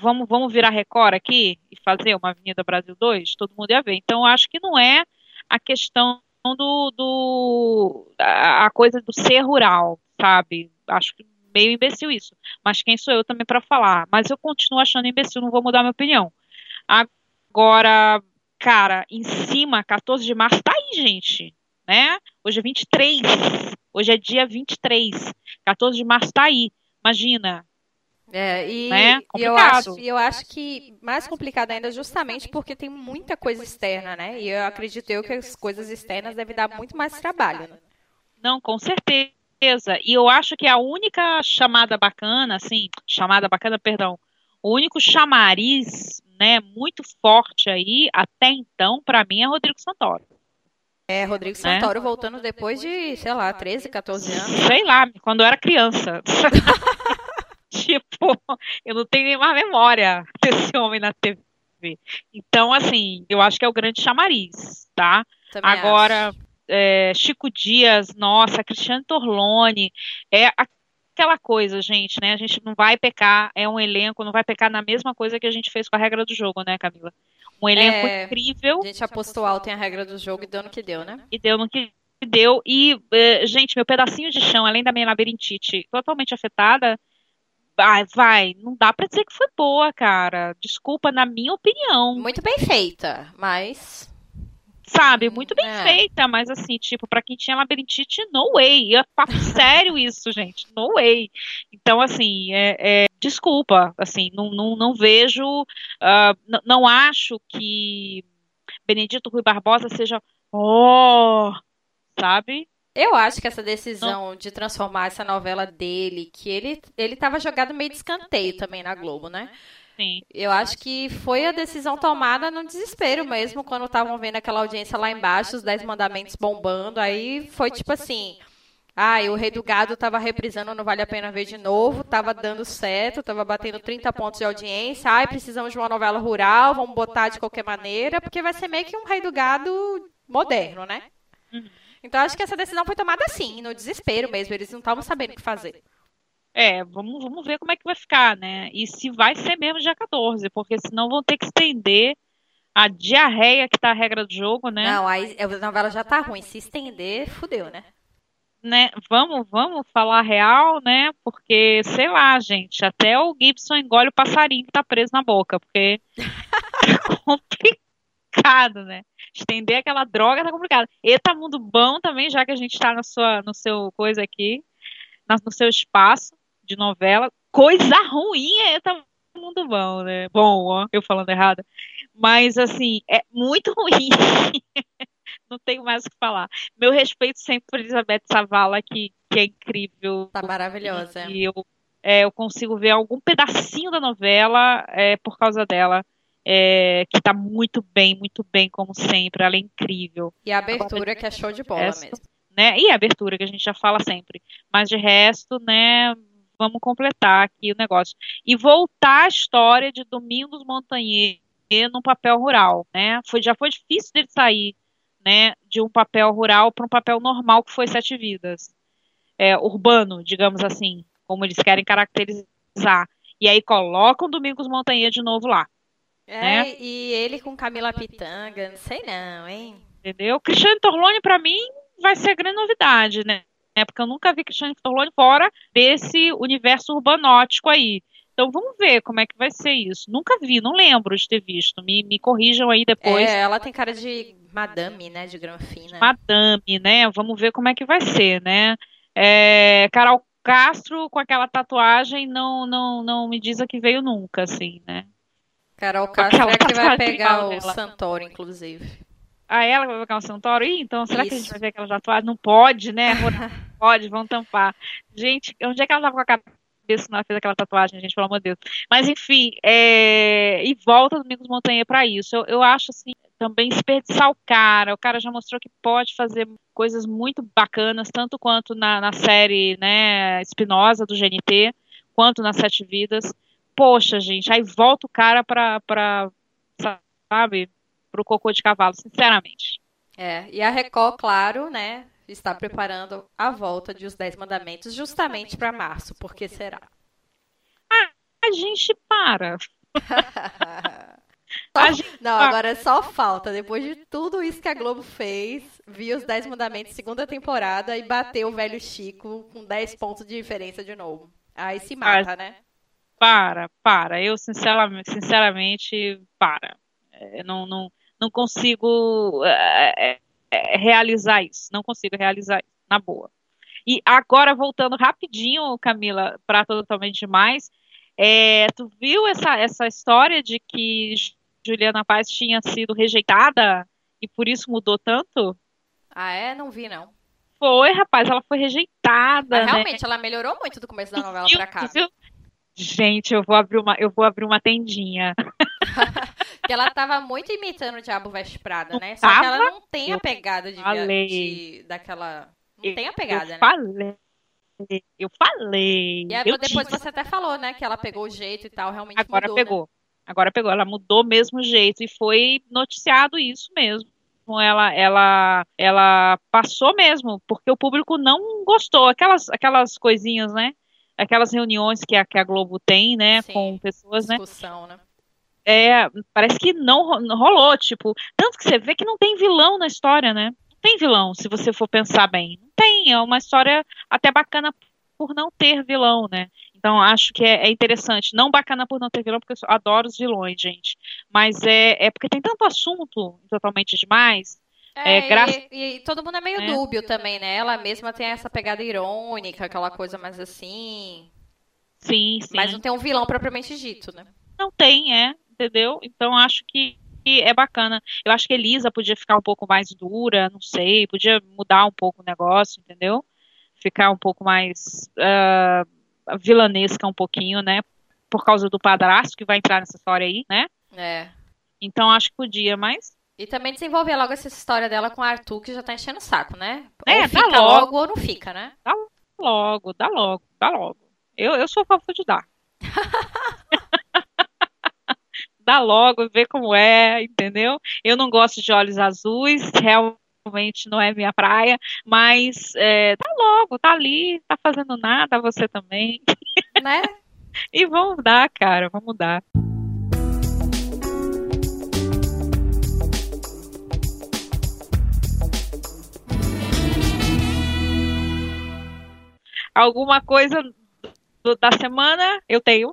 Vamos, vamos virar Record aqui e fazer uma Avenida Brasil 2? Todo mundo ia ver. Então, acho que não é a questão do, do a coisa do ser rural, sabe? Acho que meio imbecil isso. Mas quem sou eu também para falar? Mas eu continuo achando imbecil, não vou mudar minha opinião. Agora, cara, em cima, 14 de março, tá aí, gente. Né? Hoje é 23. Hoje é dia 23. 14 de março tá aí. Imagina, é, e, né? e, eu acho, eu acho que mais complicado ainda justamente porque tem muita coisa externa, né? E eu acredito eu que as coisas externas devem dar muito mais trabalho. Né? Não, com certeza. E eu acho que a única chamada bacana, assim, chamada bacana, perdão, o único chamariz, né, muito forte aí, até então, para mim, é Rodrigo Santoro. É, Rodrigo né? Santoro voltando depois de, sei lá, 13, 14 anos. Sei lá, quando eu era criança. tipo, eu não tenho nenhuma memória desse homem na TV. Então, assim, eu acho que é o grande chamariz, tá? Também Agora, é, Chico Dias, nossa, Cristiano Torlone, é aquela coisa, gente, né? A gente não vai pecar, é um elenco, não vai pecar na mesma coisa que a gente fez com a regra do jogo, né, Camila? Um elenco É, incrível A gente apostou alto em a regra do jogo e deu no que deu, né? e deu no que deu. E, eh, gente, meu pedacinho de chão, além da minha labirintite totalmente afetada, vai, vai, não dá pra dizer que foi boa, cara. Desculpa, na minha opinião. Muito bem feita, mas. Sabe, muito bem É. feita, mas assim, tipo, pra quem tinha labirintite, no way. É papo sério isso, gente, no way. Então, assim, é, é, desculpa, assim, não, não, não vejo, ah, n- não acho que Benedito Rui Barbosa seja, oh, sabe? Eu acho que essa decisão de transformar essa novela dele, que ele, ele tava jogado meio de escanteio também na Globo, né? Sim. Eu acho que foi a decisão tomada no desespero mesmo, quando estavam vendo aquela audiência lá embaixo, os Dez Mandamentos bombando. Aí foi tipo assim. Ah, o Rei do Gado tava reprisando Não Vale a Pena Ver de novo, tava dando certo, tava batendo 30 pontos de audiência. Ai, precisamos de uma novela rural, vamos botar de qualquer maneira, porque vai ser meio que um Rei do Gado moderno, né? Uhum. Então acho que essa decisão foi tomada assim, no desespero mesmo, eles não estavam sabendo o que fazer. É, vamos, vamos ver como é que vai ficar, né? E se vai ser mesmo dia 14, porque senão vão ter que estender a diarreia que tá a regra do jogo, né? Não, aí a novela já tá ruim, se estender, fudeu, né? né? Vamos, vamos falar real, né? Porque, sei lá, gente, até o Gibson engole o passarinho que tá preso na boca, porque é complicado, né? Estender aquela droga tá complicado. Eita mundo bom também, já que a gente tá na sua, no seu coisa aqui, no seu espaço de novela. Coisa ruim é Eita mundo bom, né? Bom, ó, eu falando errado. Mas, assim, é muito ruim. Não tenho mais o que falar. Meu respeito sempre por Elizabeth Savala, que, que é incrível. Tá maravilhosa. E eu, é, eu consigo ver algum pedacinho da novela é, por causa dela. É, que tá muito bem, muito bem, como sempre. Ela é incrível. E a abertura que é show de bola Essa- mesmo. Né? E a abertura, que a gente já fala sempre. Mas de resto, né? Vamos completar aqui o negócio. E voltar à história de Domingos Montanher no papel rural, né? Foi, já foi difícil dele sair, né? De um papel rural para um papel normal que foi Sete Vidas. É, urbano, digamos assim, como eles querem caracterizar. E aí colocam Domingos Montanher de novo lá. É, né? e ele com Camila Pitanga, não sei não, hein? Entendeu? Cristiano Torlone, pra mim, vai ser a grande novidade, né? É, Porque eu nunca vi Cristiano Torlone fora desse universo urbanótico aí. Então vamos ver como é que vai ser isso. Nunca vi, não lembro de ter visto. Me, me corrijam aí depois. É, ela tem cara de madame, né? De granfina. Madame, né? Vamos ver como é que vai ser, né? É, Carol Castro com aquela tatuagem não, não, não me diz a que veio nunca, assim, né? Carol Castro aquela é que vai pegar o dela. Santoro, inclusive. Ah, ela vai pegar um Santoro? Ih, então será que a gente Isso. vai ver aquela tatuagem? Não pode, né? Pode, vão tampar. Gente, onde é que ela tava com a cabeça quando ela fez aquela tatuagem, gente, pelo amor de Deus? Mas enfim, é... e volta Domingos Montanha pra isso. Eu, eu acho assim, também desperdiçar o cara. O cara já mostrou que pode fazer coisas muito bacanas, tanto quanto na, na série, né, Espinosa do GNT, quanto nas Sete Vidas. Poxa, gente, aí volta o cara pra, pra sabe, pro cocô de cavalo, sinceramente. É, e a Record, claro, né? Está preparando a volta de Os Dez Mandamentos justamente para março, porque será? A gente para. Só- gente Não, agora só falta, depois de tudo isso que a Globo fez, vir Os Dez Mandamentos segunda temporada e bater o velho Chico com 10 pontos de diferença de novo. Aí se mata, né? Para, para. Eu, sinceramente, sinceramente para. É, não, não, não consigo é, é, é, realizar isso. Não consigo realizar isso, na boa. E agora, voltando rapidinho, Camila, para totalmente demais, é, tu viu essa, essa história de que Juliana Paz tinha sido rejeitada e por isso mudou tanto? Ah, é? Não vi, não. Foi, rapaz, ela foi rejeitada, Mas né? realmente, ela melhorou muito do começo da novela Viu? pra cá. Viu? Gente, eu vou abrir uma, eu vou abrir uma tendinha. Porque ela tava muito imitando o Diabo Veste Prada, né? Só que tava? ela não tem a Eu pegada de, de- daquela. Não tem a pegada, eu né? falei. Eu falei. E aí, eu depois disse. você até falou, né? Que ela pegou o jeito e tal, realmente Agora mudou, né? pegou. Agora pegou. Ela mudou mesmo jeito e foi noticiado isso mesmo. ela, ela, ela passou mesmo, porque o público não gostou. Aquelas, aquelas coisinhas, né? Aquelas reuniões que a, que a Globo tem, né? Sim, com pessoas, né? Discussão, né? É, parece que não rolou, tipo, tanto que você vê que não tem vilão na história, né? Não tem vilão, se você for pensar bem. Não tem, é uma história até bacana por não ter vilão, né? Então acho que é, é interessante. Não bacana por não ter vilão, porque eu adoro os vilões, gente. Mas é, é porque tem tanto assunto totalmente demais. É, É, graça- e, e todo mundo é meio É. dúbio também, né? Ela mesma tem essa pegada irônica, aquela coisa mais assim. Sim, sim. Mas não tem um vilão propriamente dito, né? Não tem, é, entendeu? Então acho que, é bacana. Eu acho que Elisa podia ficar um pouco mais dura, não sei, podia mudar um pouco o negócio, entendeu? Ficar um pouco mais ah, vilanesca um pouquinho, né? Por causa do padrasto que vai entrar nessa história aí, né? É. Então acho que podia, mas E também desenvolver logo essa história dela com o Arthur, que já tá enchendo o saco, né? É, ou dá fica logo. logo ou não fica, né? logo, dá logo, dá logo. Eu, eu sou a favor de dar. dá logo, vê como é, entendeu? Eu não gosto de olhos azuis, realmente não é minha praia, mas é, dá logo, tá ali, tá fazendo nada, você também. né? E vamos dar, cara, vamos dar. Alguma coisa do- da semana eu tenho.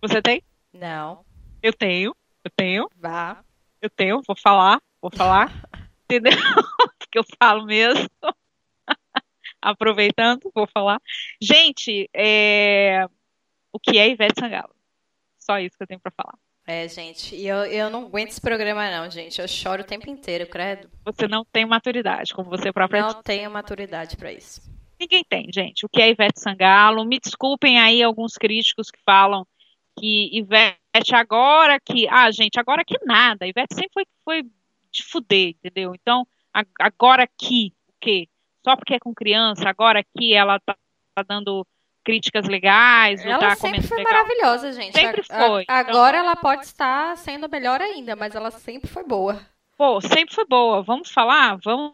Você tem? Não. Eu tenho. Eu tenho. Vá. Eu tenho. Vou falar. Vou falar. Entendeu? Porque eu falo mesmo. Aproveitando, vou falar. Gente, é... o que é Ivete Sangalo? Só isso que eu tenho pra falar. É, gente, e eu, eu não aguento esse programa, não, gente. Eu choro o tempo inteiro, credo. Você não tem maturidade, como você própria Não tenho maturidade pra isso. Ninguém tem, gente. O que é Ivete Sangalo? Me desculpem aí alguns críticos que falam que Ivete agora que. Ah, gente, agora que nada. Ivete sempre foi, foi de fuder, entendeu? Então, a- agora que, o quê? Só porque é com criança, agora que ela tá, tá dando críticas legais, Ela tá sempre foi legal. maravilhosa, gente. Sempre A- a- foi. Então- agora ela pode estar sendo melhor ainda, mas ela sempre foi boa. Pô, sempre foi boa. Vamos falar? Vamos,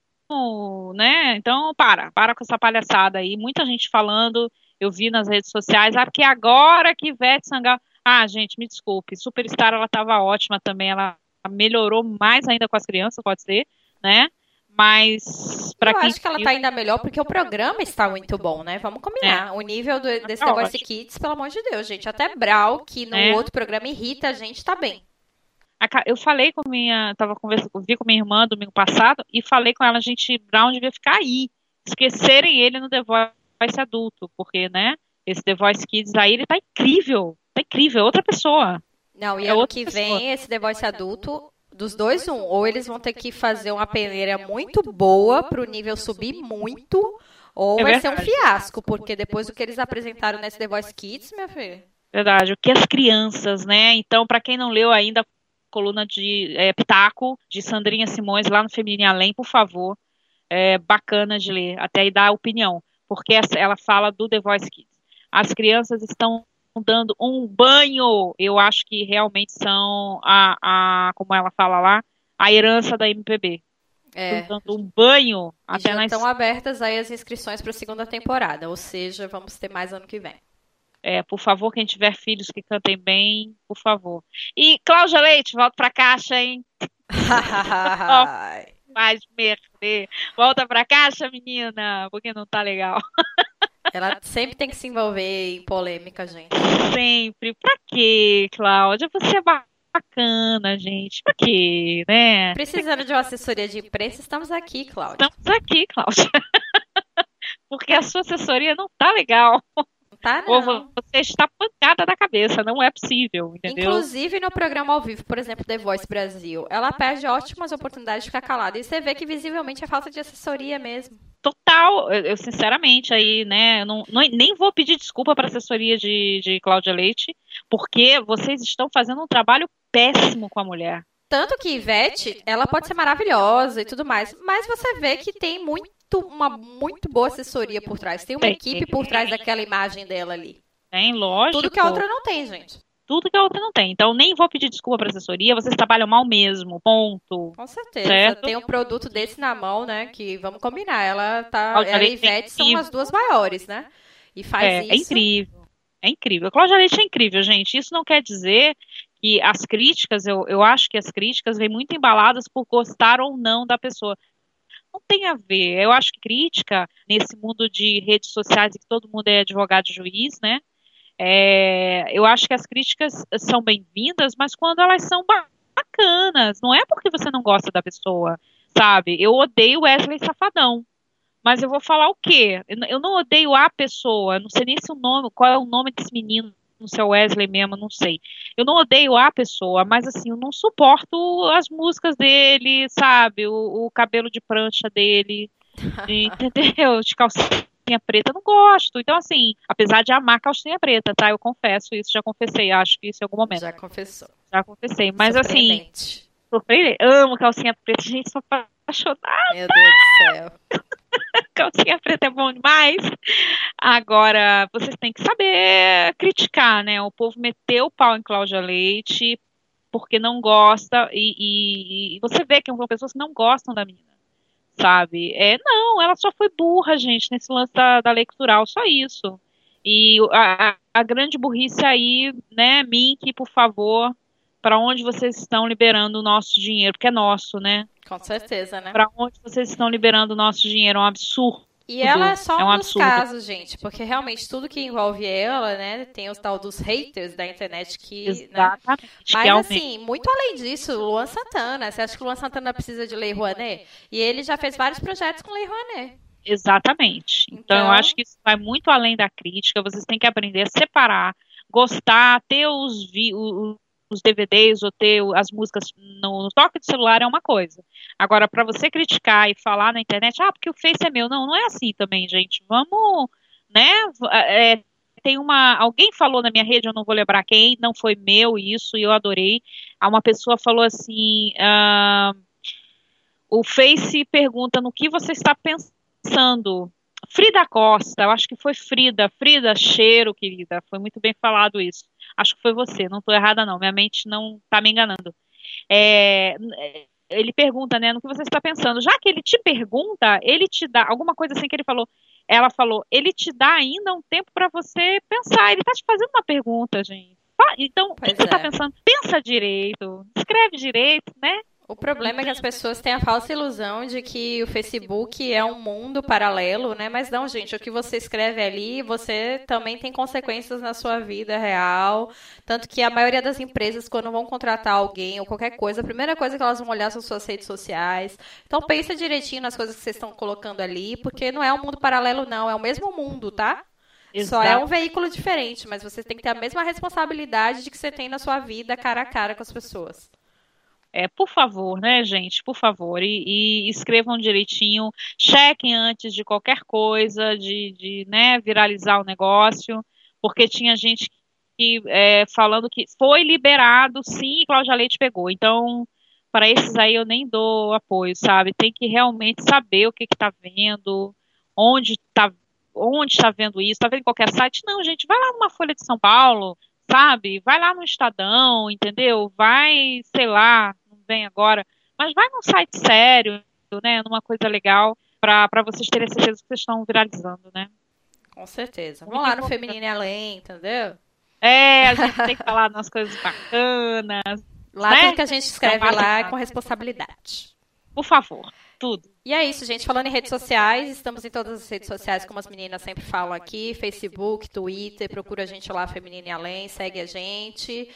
né? Então, para, para com essa palhaçada aí. Muita gente falando, eu vi nas redes sociais, ah, porque agora que Ivete Sangalo. Ah, gente, me desculpe. Superstar, ela tava ótima também. Ela melhorou mais ainda com as crianças, pode ser, né? Mas, eu quem. acho que ela tá ainda melhor porque o programa está muito bom, né? Vamos combinar. O nível do- desse Tá The Voice ótimo. Kids, pelo amor de Deus, gente. Até Brau, que no É. outro programa irrita a gente, tá bem. A Eu falei com minha. Tava conversando, vi com minha irmã domingo passado e falei com ela, gente, Brown devia ficar aí. Esquecerem ele no The Voice adulto, porque, né? Esse The Voice Kids aí, ele tá incrível. Tá incrível, é outra pessoa. Não, e É ano que pessoa. vem, esse The Voice adulto, dos dois, um. Ou eles vão ter que fazer uma peneira muito boa pro nível subir muito, ou É vai ser um fiasco, porque depois do que eles apresentaram nesse The Voice Kids, minha filha. Verdade, o que as crianças, né? Então, pra quem não leu ainda a coluna de é, Pitaco, de Sandrinha Simões, lá no Feminine Além, por favor. É bacana de ler, até aí dar opinião, porque ela fala do The Voice Kids. As crianças estão dando um banho, eu acho que realmente são a, a como ela fala lá, a herança da MPB. É. Estão dando um banho E até já nas estão abertas aí as inscrições para a segunda temporada, ou seja, vamos ter mais ano que vem. É, por favor, quem tiver filhos que cantem bem, por favor. E Cláudia Leite, volta pra caixa, hein? Faz merda. Volta pra caixa, menina, porque não tá legal. Ela sempre tem que se envolver em polêmica, gente. Sempre. Pra quê, Cláudia? Você é bacana, gente. Pra quê, né? Precisando de uma assessoria de imprensa, estamos aqui, Cláudia. Estamos aqui, Cláudia. Porque a sua assessoria não tá legal. Não tá, Ou não. você está pancada da cabeça, não é possível, entendeu? Inclusive no programa ao vivo, por exemplo, The Voice Brasil, ela perde ótimas oportunidades de ficar calada. E você vê que visivelmente é falta de assessoria mesmo. total, eu, eu, sinceramente aí, né, eu não, não- nem vou pedir desculpa para a assessoria de, de Cláudia Leite, porque vocês estão fazendo um trabalho péssimo com a mulher. Tanto que Ivete, ela pode ser maravilhosa e tudo mais, mas você vê que tem muito, uma muito boa assessoria por trás. Tem uma Tem. equipe por trás daquela imagem dela ali. Tem, lógico. Tudo que a outra não tem, gente. tudo que a outra não tem. Então, nem vou pedir desculpa para assessoria, vocês trabalham mal mesmo, ponto. Com certeza. Certo? Tem um produto desse na mão, né? Que vamos combinar. Ela tá. Cláudia Ela e é Ivete são incrível. as duas maiores, né? E faz É, isso. é incrível. É incrível. A Cláudia Leite é incrível, gente. Isso não quer dizer que as críticas, eu, eu acho que as críticas vêm muito embaladas por gostar ou não da pessoa. Não tem a ver. Eu acho que crítica, nesse mundo de redes sociais, em que todo mundo é advogado juiz, né? É, eu acho que as críticas são bem-vindas, mas quando elas são ba- bacanas. Não é porque você não gosta da pessoa, sabe? Eu odeio Wesley Safadão. Mas eu vou falar o quê? Eu não odeio a pessoa, não sei nem se o nome, qual é o nome desse menino, não sei, é Wesley mesmo, não sei. Eu não odeio a pessoa, mas assim, eu não suporto as músicas dele, sabe? O, o cabelo de prancha dele, de- entendeu? De calcinha preta, eu não gosto. Então, assim, apesar de amar calcinha preta, tá? Eu confesso isso, já confessei, acho que isso em algum momento. Já confessou. Já confessei. Mas assim, amo calcinha preta, gente, sou apaixonada. Meu Deus do céu. calcinha preta é bom demais. Agora, vocês têm que saber criticar, né? O povo meteu o pau em Cláudia Leite porque não gosta e, e- e você vê que são pessoas que não gostam da menina, sabe? É, não, ela só foi burra, gente, nesse lance da, da só isso. E a, a- a grande burrice aí, né, Mink, por favor, para onde vocês estão liberando o nosso dinheiro, porque é nosso, né? Com certeza, né? Para onde vocês estão liberando o nosso dinheiro, é um absurdo. E ela é só É um, um dos absurdo. casos, gente, porque realmente tudo que envolve ela, né, tem os tal dos haters da internet que, né, Exatamente. que Mas aumenta. assim, muito além disso, Luan Santana, você acha que o Luan Santana precisa de Lei Rouanet? E ele já fez vários projetos com Lei Rouanet. Exatamente. Então, Então- eu acho que isso vai muito além da crítica. Vocês têm que aprender a separar, gostar, ter os, vi- o- os DVDs ou ter as músicas no, no toque do celular é uma coisa. Agora, para você criticar e falar na internet, ah, porque o Face é meu. Não, não é assim também, gente. Vamos, né? é, tem uma. Alguém falou na minha rede, eu não vou lembrar quem, não foi meu isso, e eu adorei. Uma pessoa falou assim. ah, o Face pergunta no que você está pensando. Frida Costa, eu acho que foi Frida. Frida, cheiro, querida. Foi muito bem falado isso. Acho que foi você, não estou errada, não. Minha mente não está me enganando. É, ele pergunta, né, no que você está pensando. Já que ele te pergunta, ele te dá alguma coisa assim que ele falou. Ela falou, ele te dá ainda um tempo para você pensar. Ele está te fazendo uma pergunta, gente. Então, o que você está é. pensando? Pensa direito, escreve direito, né? O problema é que as pessoas têm a falsa ilusão de que o Facebook é um mundo paralelo, né? Mas não, gente, o que você escreve ali, você também tem consequências na sua vida real. Tanto que a maioria das empresas, quando vão contratar alguém ou qualquer coisa, a primeira coisa que elas vão olhar são suas redes sociais. Então pensa direitinho nas coisas que vocês estão colocando ali, porque não é um mundo paralelo, não, é o mesmo mundo, tá? Só é um veículo diferente, mas você tem que ter a mesma responsabilidade de que você tem na sua vida cara a cara com as pessoas. É, por favor, né, gente? Por favor. E, e escrevam direitinho, chequem antes de qualquer coisa, de, de né, viralizar o negócio, porque tinha gente que é, falando que foi liberado, sim, e Cláudia Leite pegou. Então, para esses aí eu nem dou apoio, sabe? Tem que realmente saber o que está vendo, onde está onde está vendo isso, está vendo em qualquer site? Não, gente, vai lá numa Folha de São Paulo, sabe? Vai lá no Estadão, entendeu? Vai, sei lá, vem agora, mas vai num site sério, né? Numa coisa legal, para vocês terem certeza que vocês estão viralizando, né? Com certeza. Vamos lá no importante. Feminino e Além, entendeu? É, a gente tem que falar nas coisas bacanas, Lá Né? tudo que a gente escreve Então, lá é com responsabilidade. por favor, tudo. E é isso, gente. Falando em redes sociais, estamos em todas as redes sociais, como as meninas sempre falam aqui: Facebook, Twitter. Procura a gente lá, Feminino e Além, segue a gente.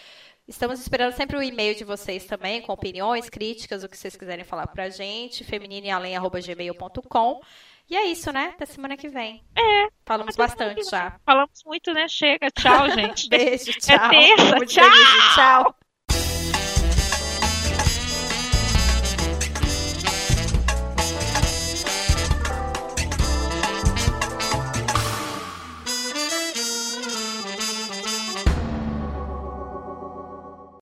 Estamos esperando sempre o e-mail de vocês também, com opiniões, críticas, o que vocês quiserem falar pra gente. femininealém.gmail.com. E é isso, né? Até semana que vem. É. Falamos bastante já. Falamos muito, né? Chega, tchau, gente. Beijo, tchau. terça, Muito tchau. feliz, tchau.